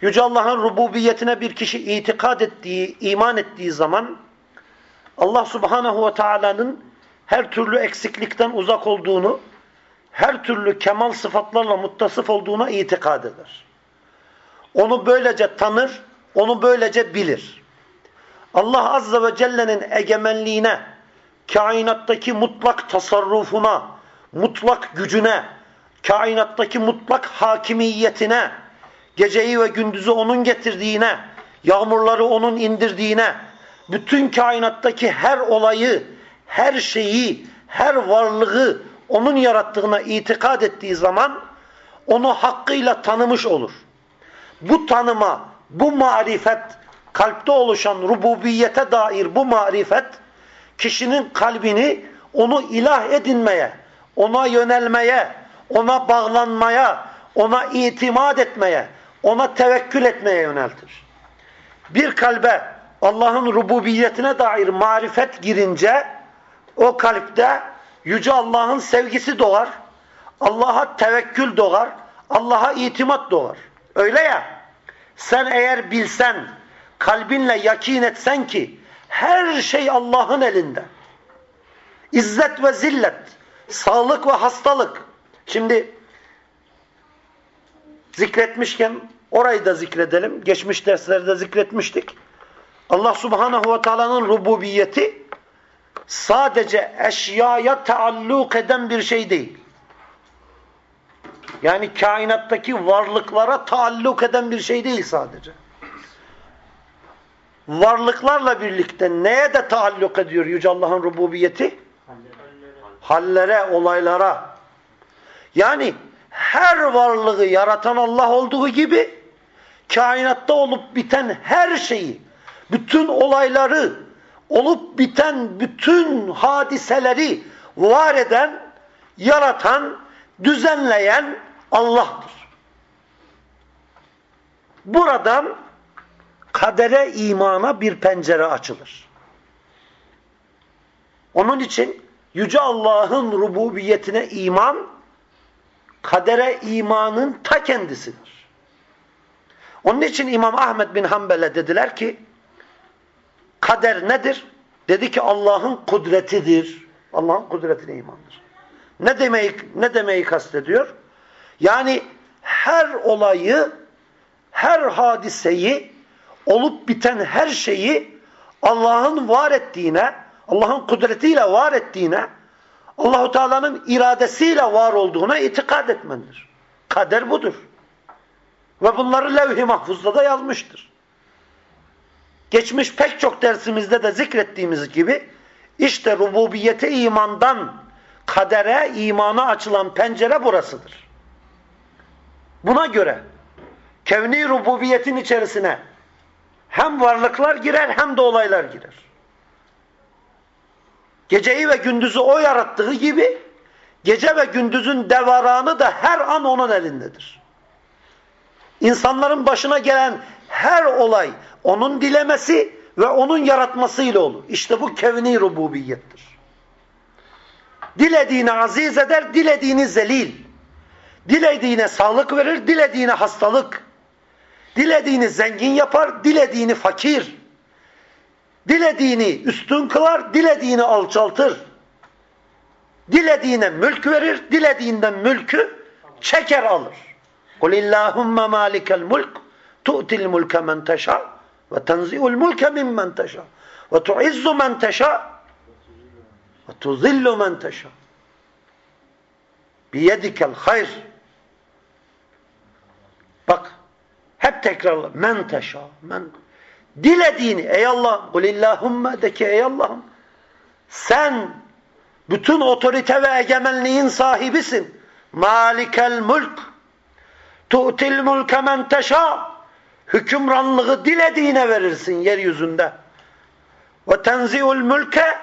Yüce Allah'ın rububiyetine bir kişi itikad ettiği, iman ettiği zaman Allah Subhanahu ve Teala'nın her türlü eksiklikten uzak olduğunu, her türlü kemal sıfatlarla muttasıf olduğuna itikad eder. Onu böylece tanır, onu böylece bilir. Allah Azze ve Celle'nin egemenliğine, kainattaki mutlak tasarrufuna, mutlak gücüne, kainattaki mutlak hakimiyetine, geceyi ve gündüzü onun getirdiğine, yağmurları onun indirdiğine, bütün kainattaki her olayı, her şeyi, her varlığı onun yarattığına itikad ettiği zaman onu hakkıyla tanımış olur. Bu tanıma, bu marifet, kalpte oluşan rububiyete dair bu marifet, kişinin kalbini onu ilah edinmeye, ona yönelmeye, ona bağlanmaya, ona itimat etmeye, ona tevekkül etmeye yöneltir. Bir kalbe Allah'ın rububiyetine dair marifet girince o kalpte Yüce Allah'ın sevgisi doğar, Allah'a tevekkül doğar, Allah'a itimat doğar. Öyle ya, sen eğer bilsen, kalbinle yakin etsen ki her şey Allah'ın elinde. İzzet ve zillet, sağlık ve hastalık. Şimdi zikretmişken orayı da zikredelim. Geçmiş derslerde zikretmiştik. Allah Subhanahu ve Taala'nın rububiyeti sadece eşyaya taalluk eden bir şey değil. Yani kainattaki varlıklara taalluk eden bir şey değil sadece. Varlıklarla birlikte neye de taalluk ediyor Yüce Allah'ın rububiyeti? Hallere, olaylara. Yani her varlığı yaratan Allah olduğu gibi kainatta olup biten her şeyi, bütün olayları, olup biten bütün hadiseleri var eden, yaratan, düzenleyen Allah'tır. Buradan kadere imana bir pencere açılır. Onun için Yüce Allah'ın rububiyetine iman, kadere imanın ta kendisidir. Onun için İmam Ahmed bin Hanbel'e dediler ki, kader nedir? Dedi ki Allah'ın kudretidir. Allah'ın kudretine imandır. Ne demeyi, ne demeyi kastediyor? Yani her olayı, her hadiseyi, olup biten her şeyi Allah'ın var ettiğine, Allah'ın kudretiyle var ettiğine, Allahu Teala'nın iradesiyle var olduğuna itikad etmendir. Kader budur. Ve bunları levh-i mahfuzda da yazmıştır. Geçmiş pek çok dersimizde de zikrettiğimiz gibi işte rububiyete imandan kadere, imana açılan pencere burasıdır. Buna göre kevni rububiyetin içerisine hem varlıklar girer hem de olaylar girer. Geceyi ve gündüzü o yarattığı gibi gece ve gündüzün devaranı da her an onun elindedir. İnsanların başına gelen her olay onun dilemesi ve onun yaratmasıyla olur. İşte bu kevni rububiyettir. Dilediğini aziz eder, dilediğini zelil. Dilediğine sağlık verir, dilediğine hastalık. Dilediğini zengin yapar, dilediğini fakir. Dilediğini üstün kılar, dilediğini alçaltır. Dilediğine mülk verir, dilediğinden mülkü çeker alır. قُلِ اللّٰهُمَّ مَالِكَ الْمُلْكِ تُؤْتِ الْمُلْكَ مَنْ تَشَاءُ وَتَنْزِعُ الْمُلْكَ مِمَّنْ تَشَاءُ وَتُعِزُّ مَنْ تَشَاءُ وَتُذِلُّ مَنْ تَشَاءُ بِيَدِكَ الْخَيْرِ Bak hep tekrarla men teşa men dilediğini ey Allah kulillahumma de ki ey Allah'ım sen bütün otorite ve egemenliğin sahibisin malikel mulk tu'til mulke men teşa hükümranlığı dilediğine verirsin yeryüzünde. Ve tenzi'ul mülke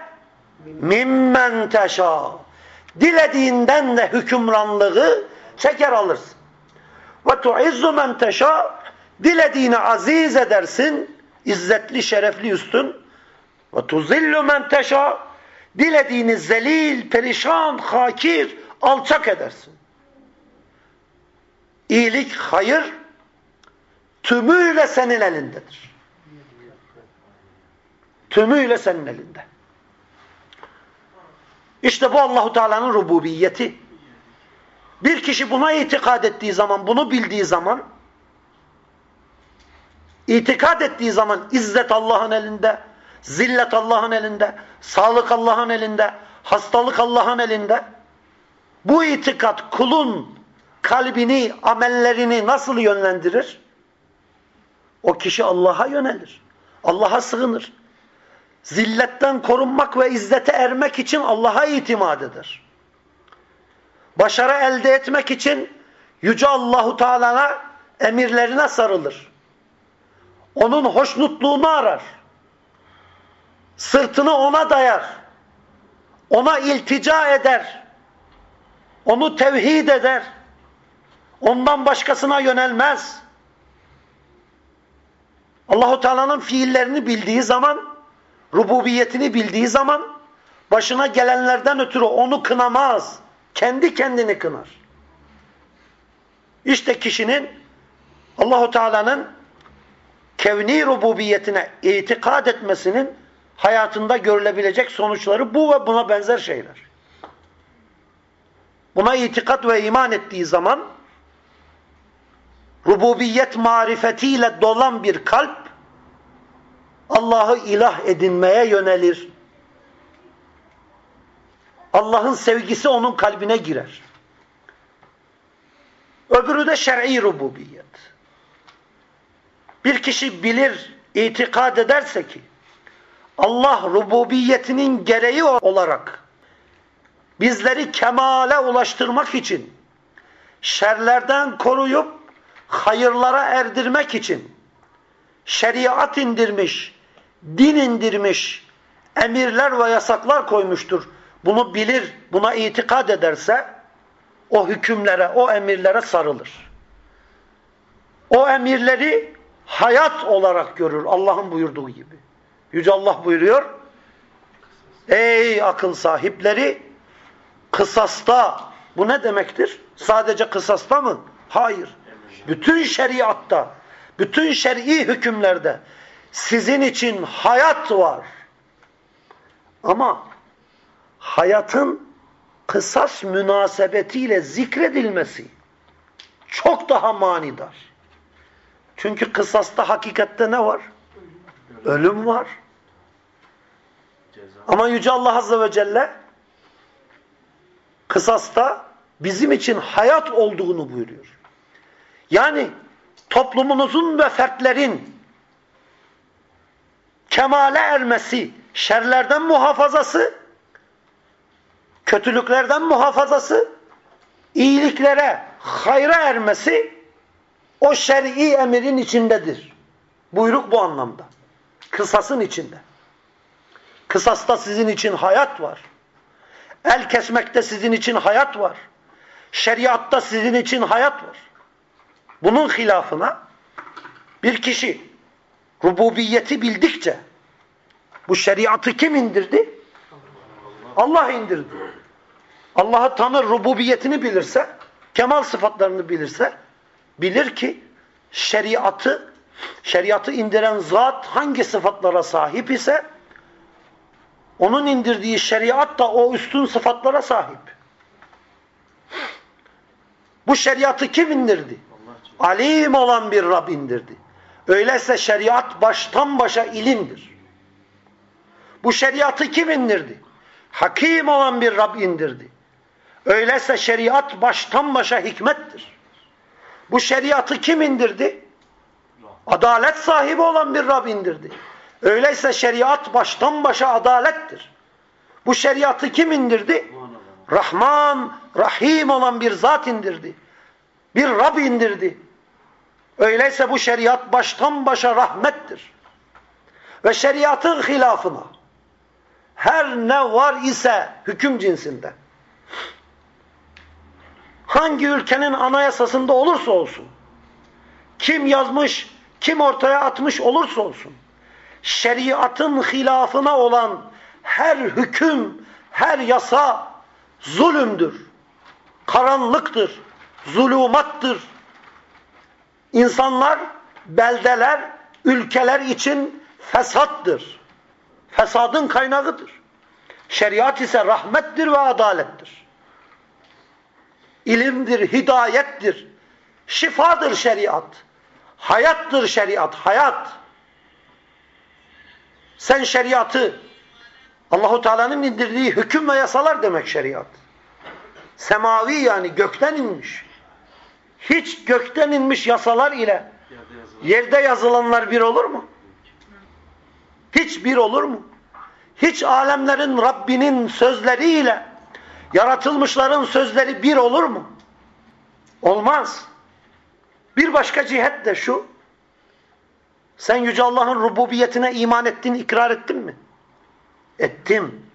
mimmen dilediğinden de hükümranlığı çeker alırsın. Ve tu'izzu men teşâ. Dilediğini aziz edersin, izzetli, şerefli üstün. Ve tuzillu men teşâ. Dilediğini zelil, perişan, hakir, alçak edersin. İyilik, hayır tümüyle senin elindedir. Tümüyle senin elinde. İşte bu Allahu Teala'nın rububiyeti. Bir kişi buna itikad ettiği zaman, bunu bildiği zaman, itikad ettiği zaman izzet Allah'ın elinde, zillet Allah'ın elinde, sağlık Allah'ın elinde, hastalık Allah'ın elinde. Bu itikat kulun kalbini, amellerini nasıl yönlendirir? O kişi Allah'a yönelir. Allah'a sığınır. Zilletten korunmak ve izzete ermek için Allah'a itimat eder başarı elde etmek için Yüce Allahu Teala'na emirlerine sarılır. Onun hoşnutluğunu arar. Sırtını ona dayar. Ona iltica eder. Onu tevhid eder. Ondan başkasına yönelmez. Allahu Teala'nın fiillerini bildiği zaman, rububiyetini bildiği zaman başına gelenlerden ötürü onu kınamaz. Kendi kendini kınar. İşte kişinin Allahu Teala'nın kevni rububiyetine itikad etmesinin hayatında görülebilecek sonuçları bu ve buna benzer şeyler. Buna itikat ve iman ettiği zaman rububiyet marifetiyle dolan bir kalp Allah'ı ilah edinmeye yönelir. Allah'ın sevgisi onun kalbine girer. Öbürü de şer'i rububiyet. Bir kişi bilir, itikad ederse ki Allah rububiyetinin gereği olarak bizleri kemale ulaştırmak için şerlerden koruyup hayırlara erdirmek için şeriat indirmiş, din indirmiş, emirler ve yasaklar koymuştur bunu bilir, buna itikad ederse o hükümlere, o emirlere sarılır. O emirleri hayat olarak görür Allah'ın buyurduğu gibi. Yüce Allah buyuruyor. Ey akıl sahipleri kısasta bu ne demektir? Sadece kısasta mı? Hayır. Bütün şeriatta, bütün şer'i hükümlerde sizin için hayat var. Ama hayatın kısas münasebetiyle zikredilmesi çok daha manidar. Çünkü kısasta hakikatte ne var? Ölüm var. Ama Yüce Allah Azze ve Celle kısasta bizim için hayat olduğunu buyuruyor. Yani toplumunuzun ve fertlerin kemale ermesi, şerlerden muhafazası kötülüklerden muhafazası, iyiliklere, hayra ermesi o şer'i emirin içindedir. Buyruk bu anlamda. Kısasın içinde. Kısasta sizin için hayat var. El kesmekte sizin için hayat var. Şeriatta sizin için hayat var. Bunun hilafına bir kişi rububiyeti bildikçe bu şeriatı kim indirdi? Allah indirdi. Allah'ı tanır, rububiyetini bilirse, kemal sıfatlarını bilirse, bilir ki şeriatı, şeriatı indiren zat hangi sıfatlara sahip ise, onun indirdiği şeriat da o üstün sıfatlara sahip. Bu şeriatı kim indirdi? Alim olan bir Rab indirdi. Öyleyse şeriat baştan başa ilimdir. Bu şeriatı kim indirdi? Hakim olan bir Rab indirdi. Öyleyse şeriat baştan başa hikmettir. Bu şeriatı kim indirdi? Adalet sahibi olan bir Rab indirdi. Öyleyse şeriat baştan başa adalettir. Bu şeriatı kim indirdi? Rahman, Rahim olan bir zat indirdi. Bir Rab indirdi. Öyleyse bu şeriat baştan başa rahmettir. Ve şeriatın hilafına her ne var ise hüküm cinsinde hangi ülkenin anayasasında olursa olsun kim yazmış, kim ortaya atmış olursa olsun şeriatın hilafına olan her hüküm, her yasa zulümdür, karanlıktır, zulümattır. İnsanlar, beldeler, ülkeler için fesattır. Fesadın kaynağıdır. Şeriat ise rahmettir ve adalettir. İlimdir, hidayettir. Şifadır şeriat. Hayattır şeriat, hayat. Sen şeriatı Allahu Teala'nın indirdiği hüküm ve yasalar demek şeriat. Semavi yani gökten inmiş. Hiç gökten inmiş yasalar ile yerde yazılanlar bir olur mu? Hiç bir olur mu? Hiç alemlerin Rabbinin sözleriyle yaratılmışların sözleri bir olur mu? Olmaz. Bir başka cihet de şu. Sen Yüce Allah'ın rububiyetine iman ettin, ikrar ettin mi? Ettim.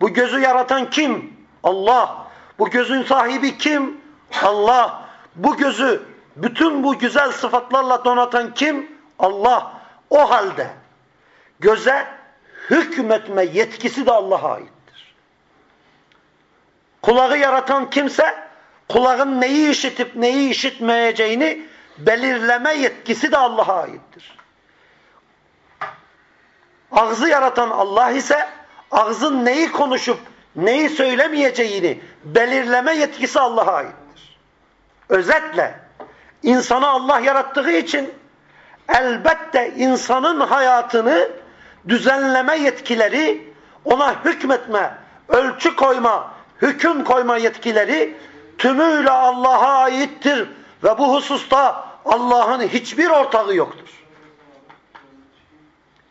Bu gözü yaratan kim? Allah. Bu gözün sahibi kim? Allah. Bu gözü bütün bu güzel sıfatlarla donatan kim? Allah. O halde göze hükmetme yetkisi de Allah'a aittir. Kulağı yaratan kimse kulağın neyi işitip neyi işitmeyeceğini belirleme yetkisi de Allah'a aittir. Ağzı yaratan Allah ise ağzın neyi konuşup neyi söylemeyeceğini belirleme yetkisi Allah'a aittir. Özetle insanı Allah yarattığı için elbette insanın hayatını düzenleme yetkileri, ona hükmetme, ölçü koyma, hüküm koyma yetkileri tümüyle Allah'a aittir ve bu hususta Allah'ın hiçbir ortağı yoktur.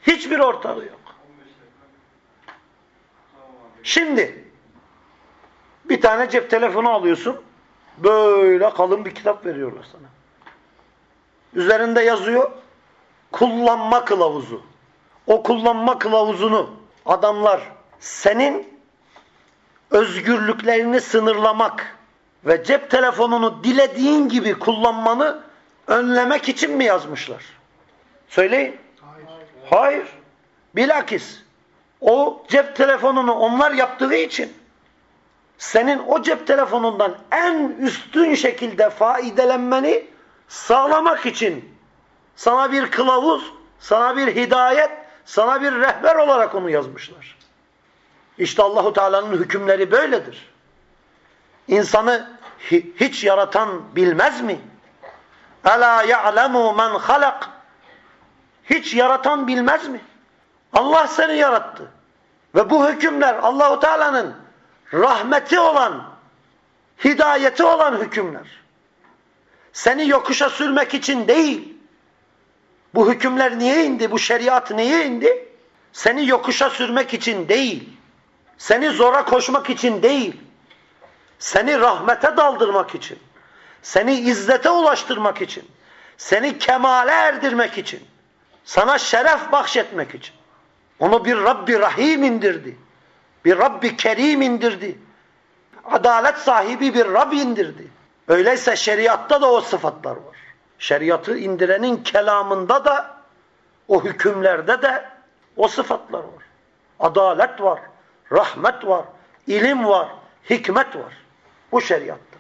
Hiçbir ortağı yok. Şimdi bir tane cep telefonu alıyorsun. Böyle kalın bir kitap veriyorlar sana. Üzerinde yazıyor kullanma kılavuzu. O kullanma kılavuzunu adamlar senin özgürlüklerini sınırlamak ve cep telefonunu dilediğin gibi kullanmanı önlemek için mi yazmışlar? Söyleyin. Hayır. Hayır. Bilakis o cep telefonunu onlar yaptığı için senin o cep telefonundan en üstün şekilde faydelenmeni sağlamak için sana bir kılavuz, sana bir hidayet, sana bir rehber olarak onu yazmışlar. İşte Allahu Teala'nın hükümleri böyledir. İnsanı hiç yaratan bilmez mi? Ela ya'lemu men halak. Hiç yaratan bilmez mi? Allah seni yarattı. Ve bu hükümler Allahu Teala'nın rahmeti olan, hidayeti olan hükümler. Seni yokuşa sürmek için değil. Bu hükümler niye indi? Bu şeriat niye indi? Seni yokuşa sürmek için değil. Seni zora koşmak için değil. Seni rahmete daldırmak için. Seni izzete ulaştırmak için. Seni kemale erdirmek için. Sana şeref bahşetmek için. Onu bir Rabbi Rahim indirdi. Bir Rabbi Kerim indirdi. Adalet sahibi bir Rab indirdi. Öyleyse şeriatta da o sıfatlar var. Şeriatı indirenin kelamında da o hükümlerde de o sıfatlar var. Adalet var, rahmet var, ilim var, hikmet var. Bu şeriatta.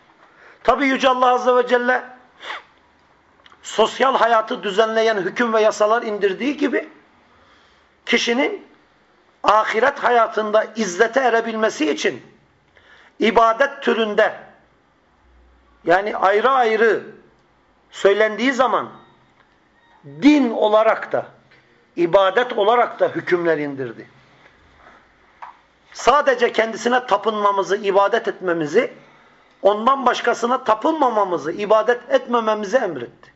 Tabi Yüce Allah Azze ve Celle sosyal hayatı düzenleyen hüküm ve yasalar indirdiği gibi kişinin ahiret hayatında izzete erebilmesi için ibadet türünde yani ayrı ayrı söylendiği zaman din olarak da ibadet olarak da hükümler indirdi. Sadece kendisine tapınmamızı, ibadet etmemizi, ondan başkasına tapınmamamızı, ibadet etmememizi emretti.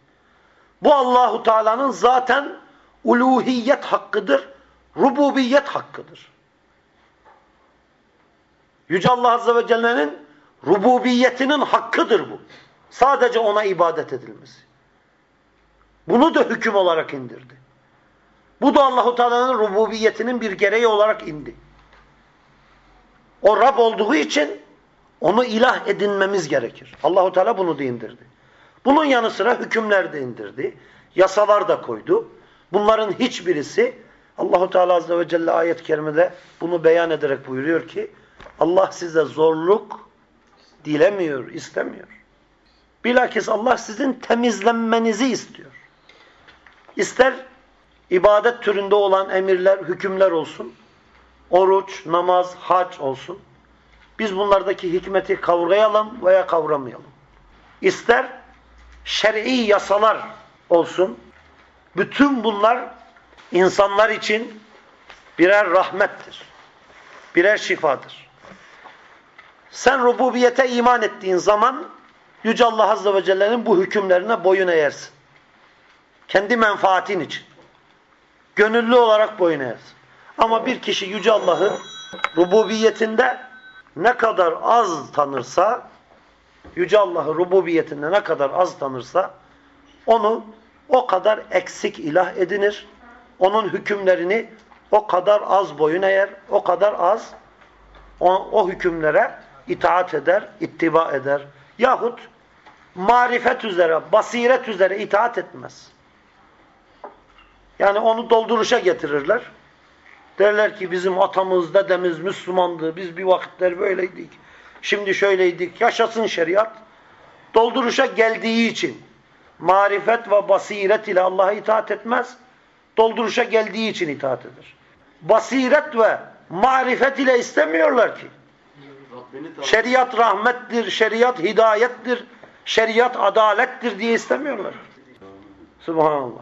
Bu Allahu Teala'nın zaten uluhiyet hakkıdır, rububiyet hakkıdır. Yüce Allah Azze ve Celle'nin rububiyetinin hakkıdır bu. Sadece ona ibadet edilmesi. Bunu da hüküm olarak indirdi. Bu da Allahu Teala'nın rububiyetinin bir gereği olarak indi. O Rab olduğu için onu ilah edinmemiz gerekir. Allahu Teala bunu da indirdi. Bunun yanı sıra hükümler de indirdi. Yasalar da koydu. Bunların hiçbirisi Allahu Teala Azze ve Celle ayet-i kerimede bunu beyan ederek buyuruyor ki Allah size zorluk dilemiyor, istemiyor. Bilakis Allah sizin temizlenmenizi istiyor. İster ibadet türünde olan emirler, hükümler olsun, oruç, namaz, hac olsun. Biz bunlardaki hikmeti kavrayalım veya kavramayalım. İster şer'i yasalar olsun. Bütün bunlar insanlar için birer rahmettir. Birer şifadır. Sen rububiyete iman ettiğin zaman Yüce Allah Azze ve Celle'nin bu hükümlerine boyun eğersin. Kendi menfaatin için. Gönüllü olarak boyun eğersin. Ama bir kişi Yüce Allah'ı rububiyetinde ne kadar az tanırsa, Yüce Allah'ı rububiyetinde ne kadar az tanırsa, onu o kadar eksik ilah edinir. Onun hükümlerini o kadar az boyun eğer, o kadar az o, o hükümlere itaat eder, ittiba eder. Yahut marifet üzere, basiret üzere itaat etmez. Yani onu dolduruşa getirirler. Derler ki bizim atamız, dedemiz Müslümandı, biz bir vakitler böyleydik. Şimdi şöyleydik, yaşasın şeriat. Dolduruşa geldiği için marifet ve basiret ile Allah'a itaat etmez. Dolduruşa geldiği için itaat eder. Basiret ve marifet ile istemiyorlar ki. Şeriat rahmettir, şeriat hidayettir, şeriat adalettir diye istemiyorlar. Subhanallah.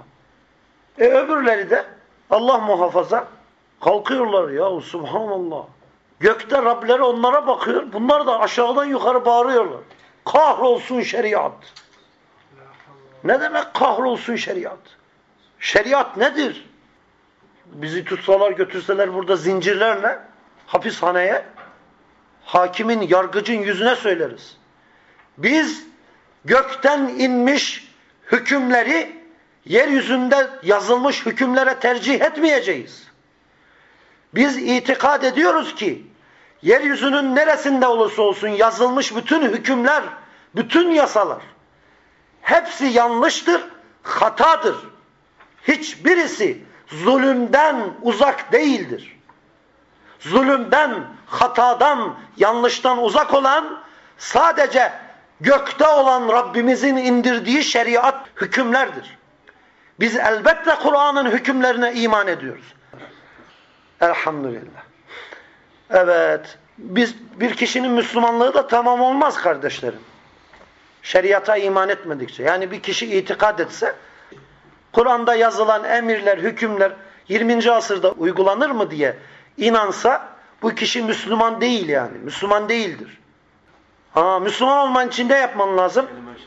E öbürleri de Allah muhafaza kalkıyorlar ya subhanallah. Gökte Rableri onlara bakıyor. Bunlar da aşağıdan yukarı bağırıyorlar. Kahrolsun şeriat. Ne demek kahrolsun şeriat? Şeriat nedir? Bizi tutsalar götürseler burada zincirlerle hapishaneye hakimin, yargıcın yüzüne söyleriz. Biz gökten inmiş hükümleri yeryüzünde yazılmış hükümlere tercih etmeyeceğiz. Biz itikad ediyoruz ki yeryüzünün neresinde olursa olsun yazılmış bütün hükümler, bütün yasalar hepsi yanlıştır, hatadır. Hiçbirisi zulümden uzak değildir. Zulümden, hatadan, yanlıştan uzak olan sadece gökte olan Rabbimizin indirdiği şeriat hükümlerdir. Biz elbette Kur'an'ın hükümlerine iman ediyoruz. Elhamdülillah. Evet. Biz bir kişinin Müslümanlığı da tamam olmaz kardeşlerim. Şeriata iman etmedikçe. Yani bir kişi itikad etse Kur'an'da yazılan emirler, hükümler 20. asırda uygulanır mı diye inansa bu kişi Müslüman değil yani. Müslüman değildir. Ha, Müslüman olman için de yapman lazım.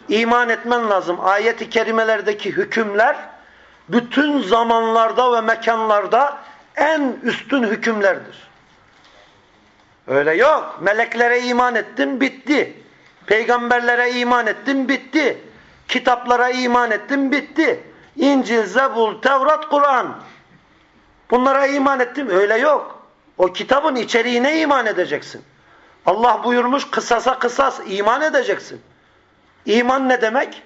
İman etmen lazım. Ayet-i kerimelerdeki hükümler bütün zamanlarda ve mekanlarda en üstün hükümlerdir. Öyle yok. Meleklere iman ettim bitti. Peygamberlere iman ettim bitti. Kitaplara iman ettim bitti. İncil, Zebul, Tevrat, Kur'an. Bunlara iman ettim. Öyle yok. O kitabın içeriğine iman edeceksin. Allah buyurmuş kısasa kısas iman edeceksin. İman ne demek?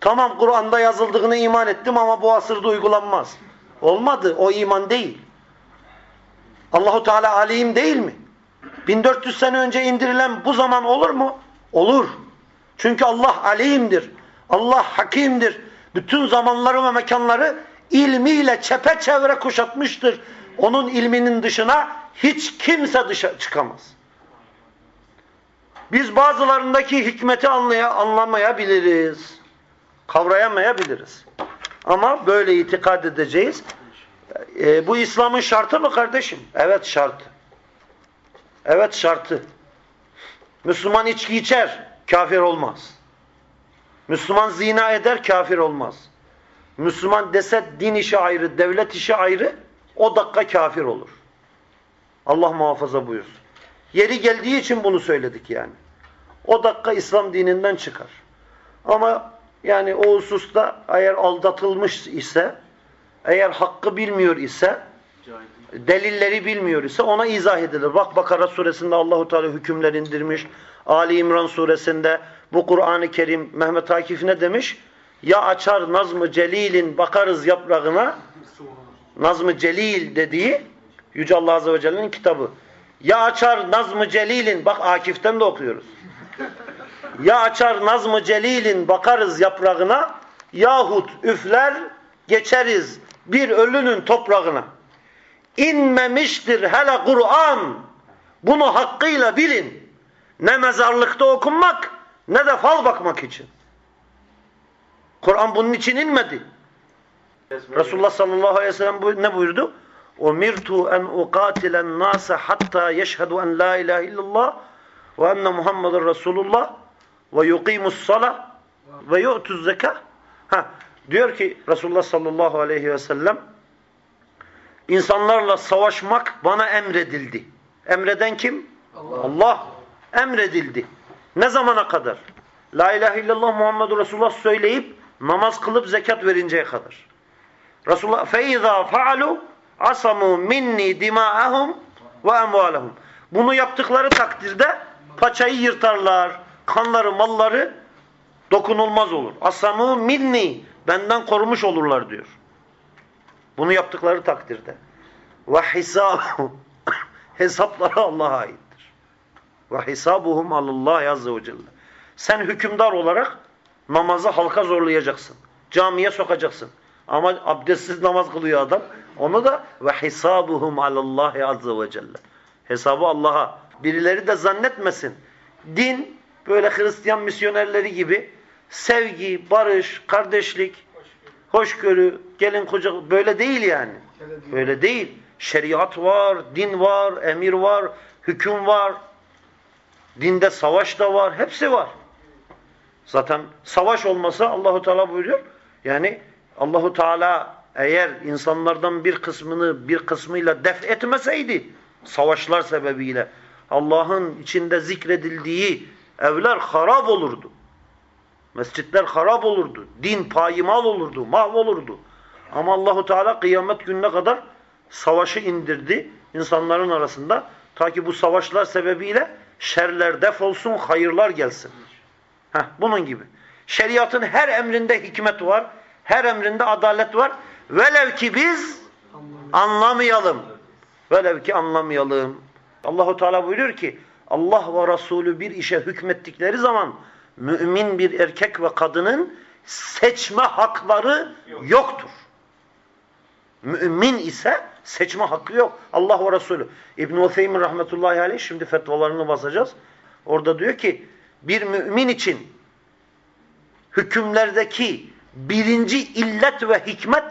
Tamam Kur'an'da yazıldığını iman ettim ama bu asırda uygulanmaz. Olmadı. O iman değil. Allahu Teala alim değil mi? 1400 sene önce indirilen bu zaman olur mu? Olur. Çünkü Allah alimdir. Allah hakimdir. Bütün zamanları ve mekanları ilmiyle çepeçevre kuşatmıştır. Onun ilminin dışına hiç kimse dışa çıkamaz. Biz bazılarındaki hikmeti anlaya, anlamayabiliriz. Kavrayamayabiliriz. Ama böyle itikad edeceğiz. E, bu İslam'ın şartı mı kardeşim? Evet şartı. Evet şartı. Müslüman içki içer, kafir olmaz. Müslüman zina eder, kafir olmaz. Müslüman dese din işi ayrı, devlet işi ayrı, o dakika kafir olur. Allah muhafaza buyursun. Yeri geldiği için bunu söyledik yani. O dakika İslam dininden çıkar. Ama yani o hususta eğer aldatılmış ise, eğer hakkı bilmiyor ise, delilleri bilmiyor ise ona izah edilir. Bak Bakara suresinde Allahu Teala hükümler indirmiş. Ali İmran suresinde bu Kur'an-ı Kerim Mehmet Akif ne demiş? Ya açar Nazmı Celil'in bakarız yaprağına Nazmı Celil dediği Yüce Allah Azze ve Celle'nin kitabı. Ya açar Nazmı Celil'in bak Akif'ten de okuyoruz. Ya açar Nazmı Celil'in bakarız yaprağına yahut üfler geçeriz bir ölünün toprağına. İnmemiştir hele Kur'an. Bunu hakkıyla bilin. Ne mezarlıkta okunmak ne de fal bakmak için. Kur'an bunun için inmedi. Resulullah sallallahu aleyhi ve sellem ne buyurdu? Umirtu en uqatilen nase hatta yeşhedü en la ilahe illallah ve enne Muhammeden Resulullah ve yuqimus salah ve yu'tuz zekah. Ha, diyor ki Resulullah sallallahu aleyhi ve sellem insanlarla savaşmak bana emredildi. Emreden kim? Allah. Allah emredildi. Ne zamana kadar? La ilahe illallah Muhammedur Resulullah söyleyip namaz kılıp zekat verinceye kadar. Resulullah feiza faalu asamu minni dima'ahum ve emvalahum. Bunu yaptıkları takdirde paçayı yırtarlar. Kanları, malları dokunulmaz olur. Asamu minni benden korumuş olurlar diyor. Bunu yaptıkları takdirde. Ve hesab (laughs) hesapları Allah'a aittir. Ve hesabuhum Allah azze ve celle. Sen hükümdar olarak namazı halka zorlayacaksın. Camiye sokacaksın. Ama abdestsiz namaz kılıyor adam. Onu da ve hesabuhum Allah azze ve celle. Hesabı Allah'a. Birileri de zannetmesin. Din böyle Hristiyan misyonerleri gibi sevgi, barış, kardeşlik, hoşgörü, gelin kucak böyle değil yani. Böyle değil. Şeriat var, din var, emir var, hüküm var. Dinde savaş da var, hepsi var. Zaten savaş olmasa Allahu Teala buyuruyor. Yani Allahu Teala eğer insanlardan bir kısmını bir kısmıyla def etmeseydi savaşlar sebebiyle Allah'ın içinde zikredildiği evler harap olurdu. Mescitler harap olurdu. Din payimal olurdu, mahvolurdu. Ama Allahu Teala kıyamet gününe kadar savaşı indirdi insanların arasında. Ta ki bu savaşlar sebebiyle şerler defolsun, hayırlar gelsin. Heh, bunun gibi. Şeriatın her emrinde hikmet var. Her emrinde adalet var. Velev ki biz anlamayalım. Velev ki anlamayalım. Allahu Teala buyuruyor ki Allah ve Resulü bir işe hükmettikleri zaman mümin bir erkek ve kadının seçme hakları yoktur. Mümin ise seçme hakkı yok. Allah ve Resulü. İbn-i Uthaymin rahmetullahi aleyh şimdi fetvalarını basacağız. Orada diyor ki bir mümin için hükümlerdeki birinci illet ve hikmet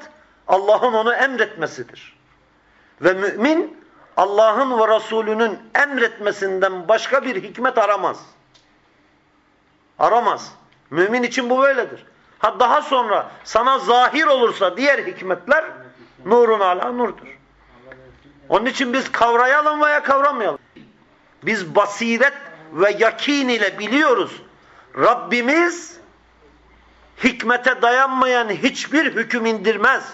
Allah'ın onu emretmesidir. Ve mümin Allah'ın ve Resulünün emretmesinden başka bir hikmet aramaz. Aramaz. Mümin için bu böyledir. Ha daha sonra sana zahir olursa diğer hikmetler nurun ala nurdur. Onun için biz kavrayalım veya kavramayalım. Biz basiret ve yakin ile biliyoruz. Rabbimiz hikmete dayanmayan hiçbir hüküm indirmez.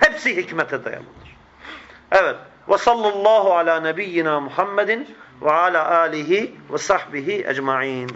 Hepsi hikmete dayanır. Evet. Ve sallallahu ala nebiyyina Muhammedin ve ala alihi ve sahbihi ecmain.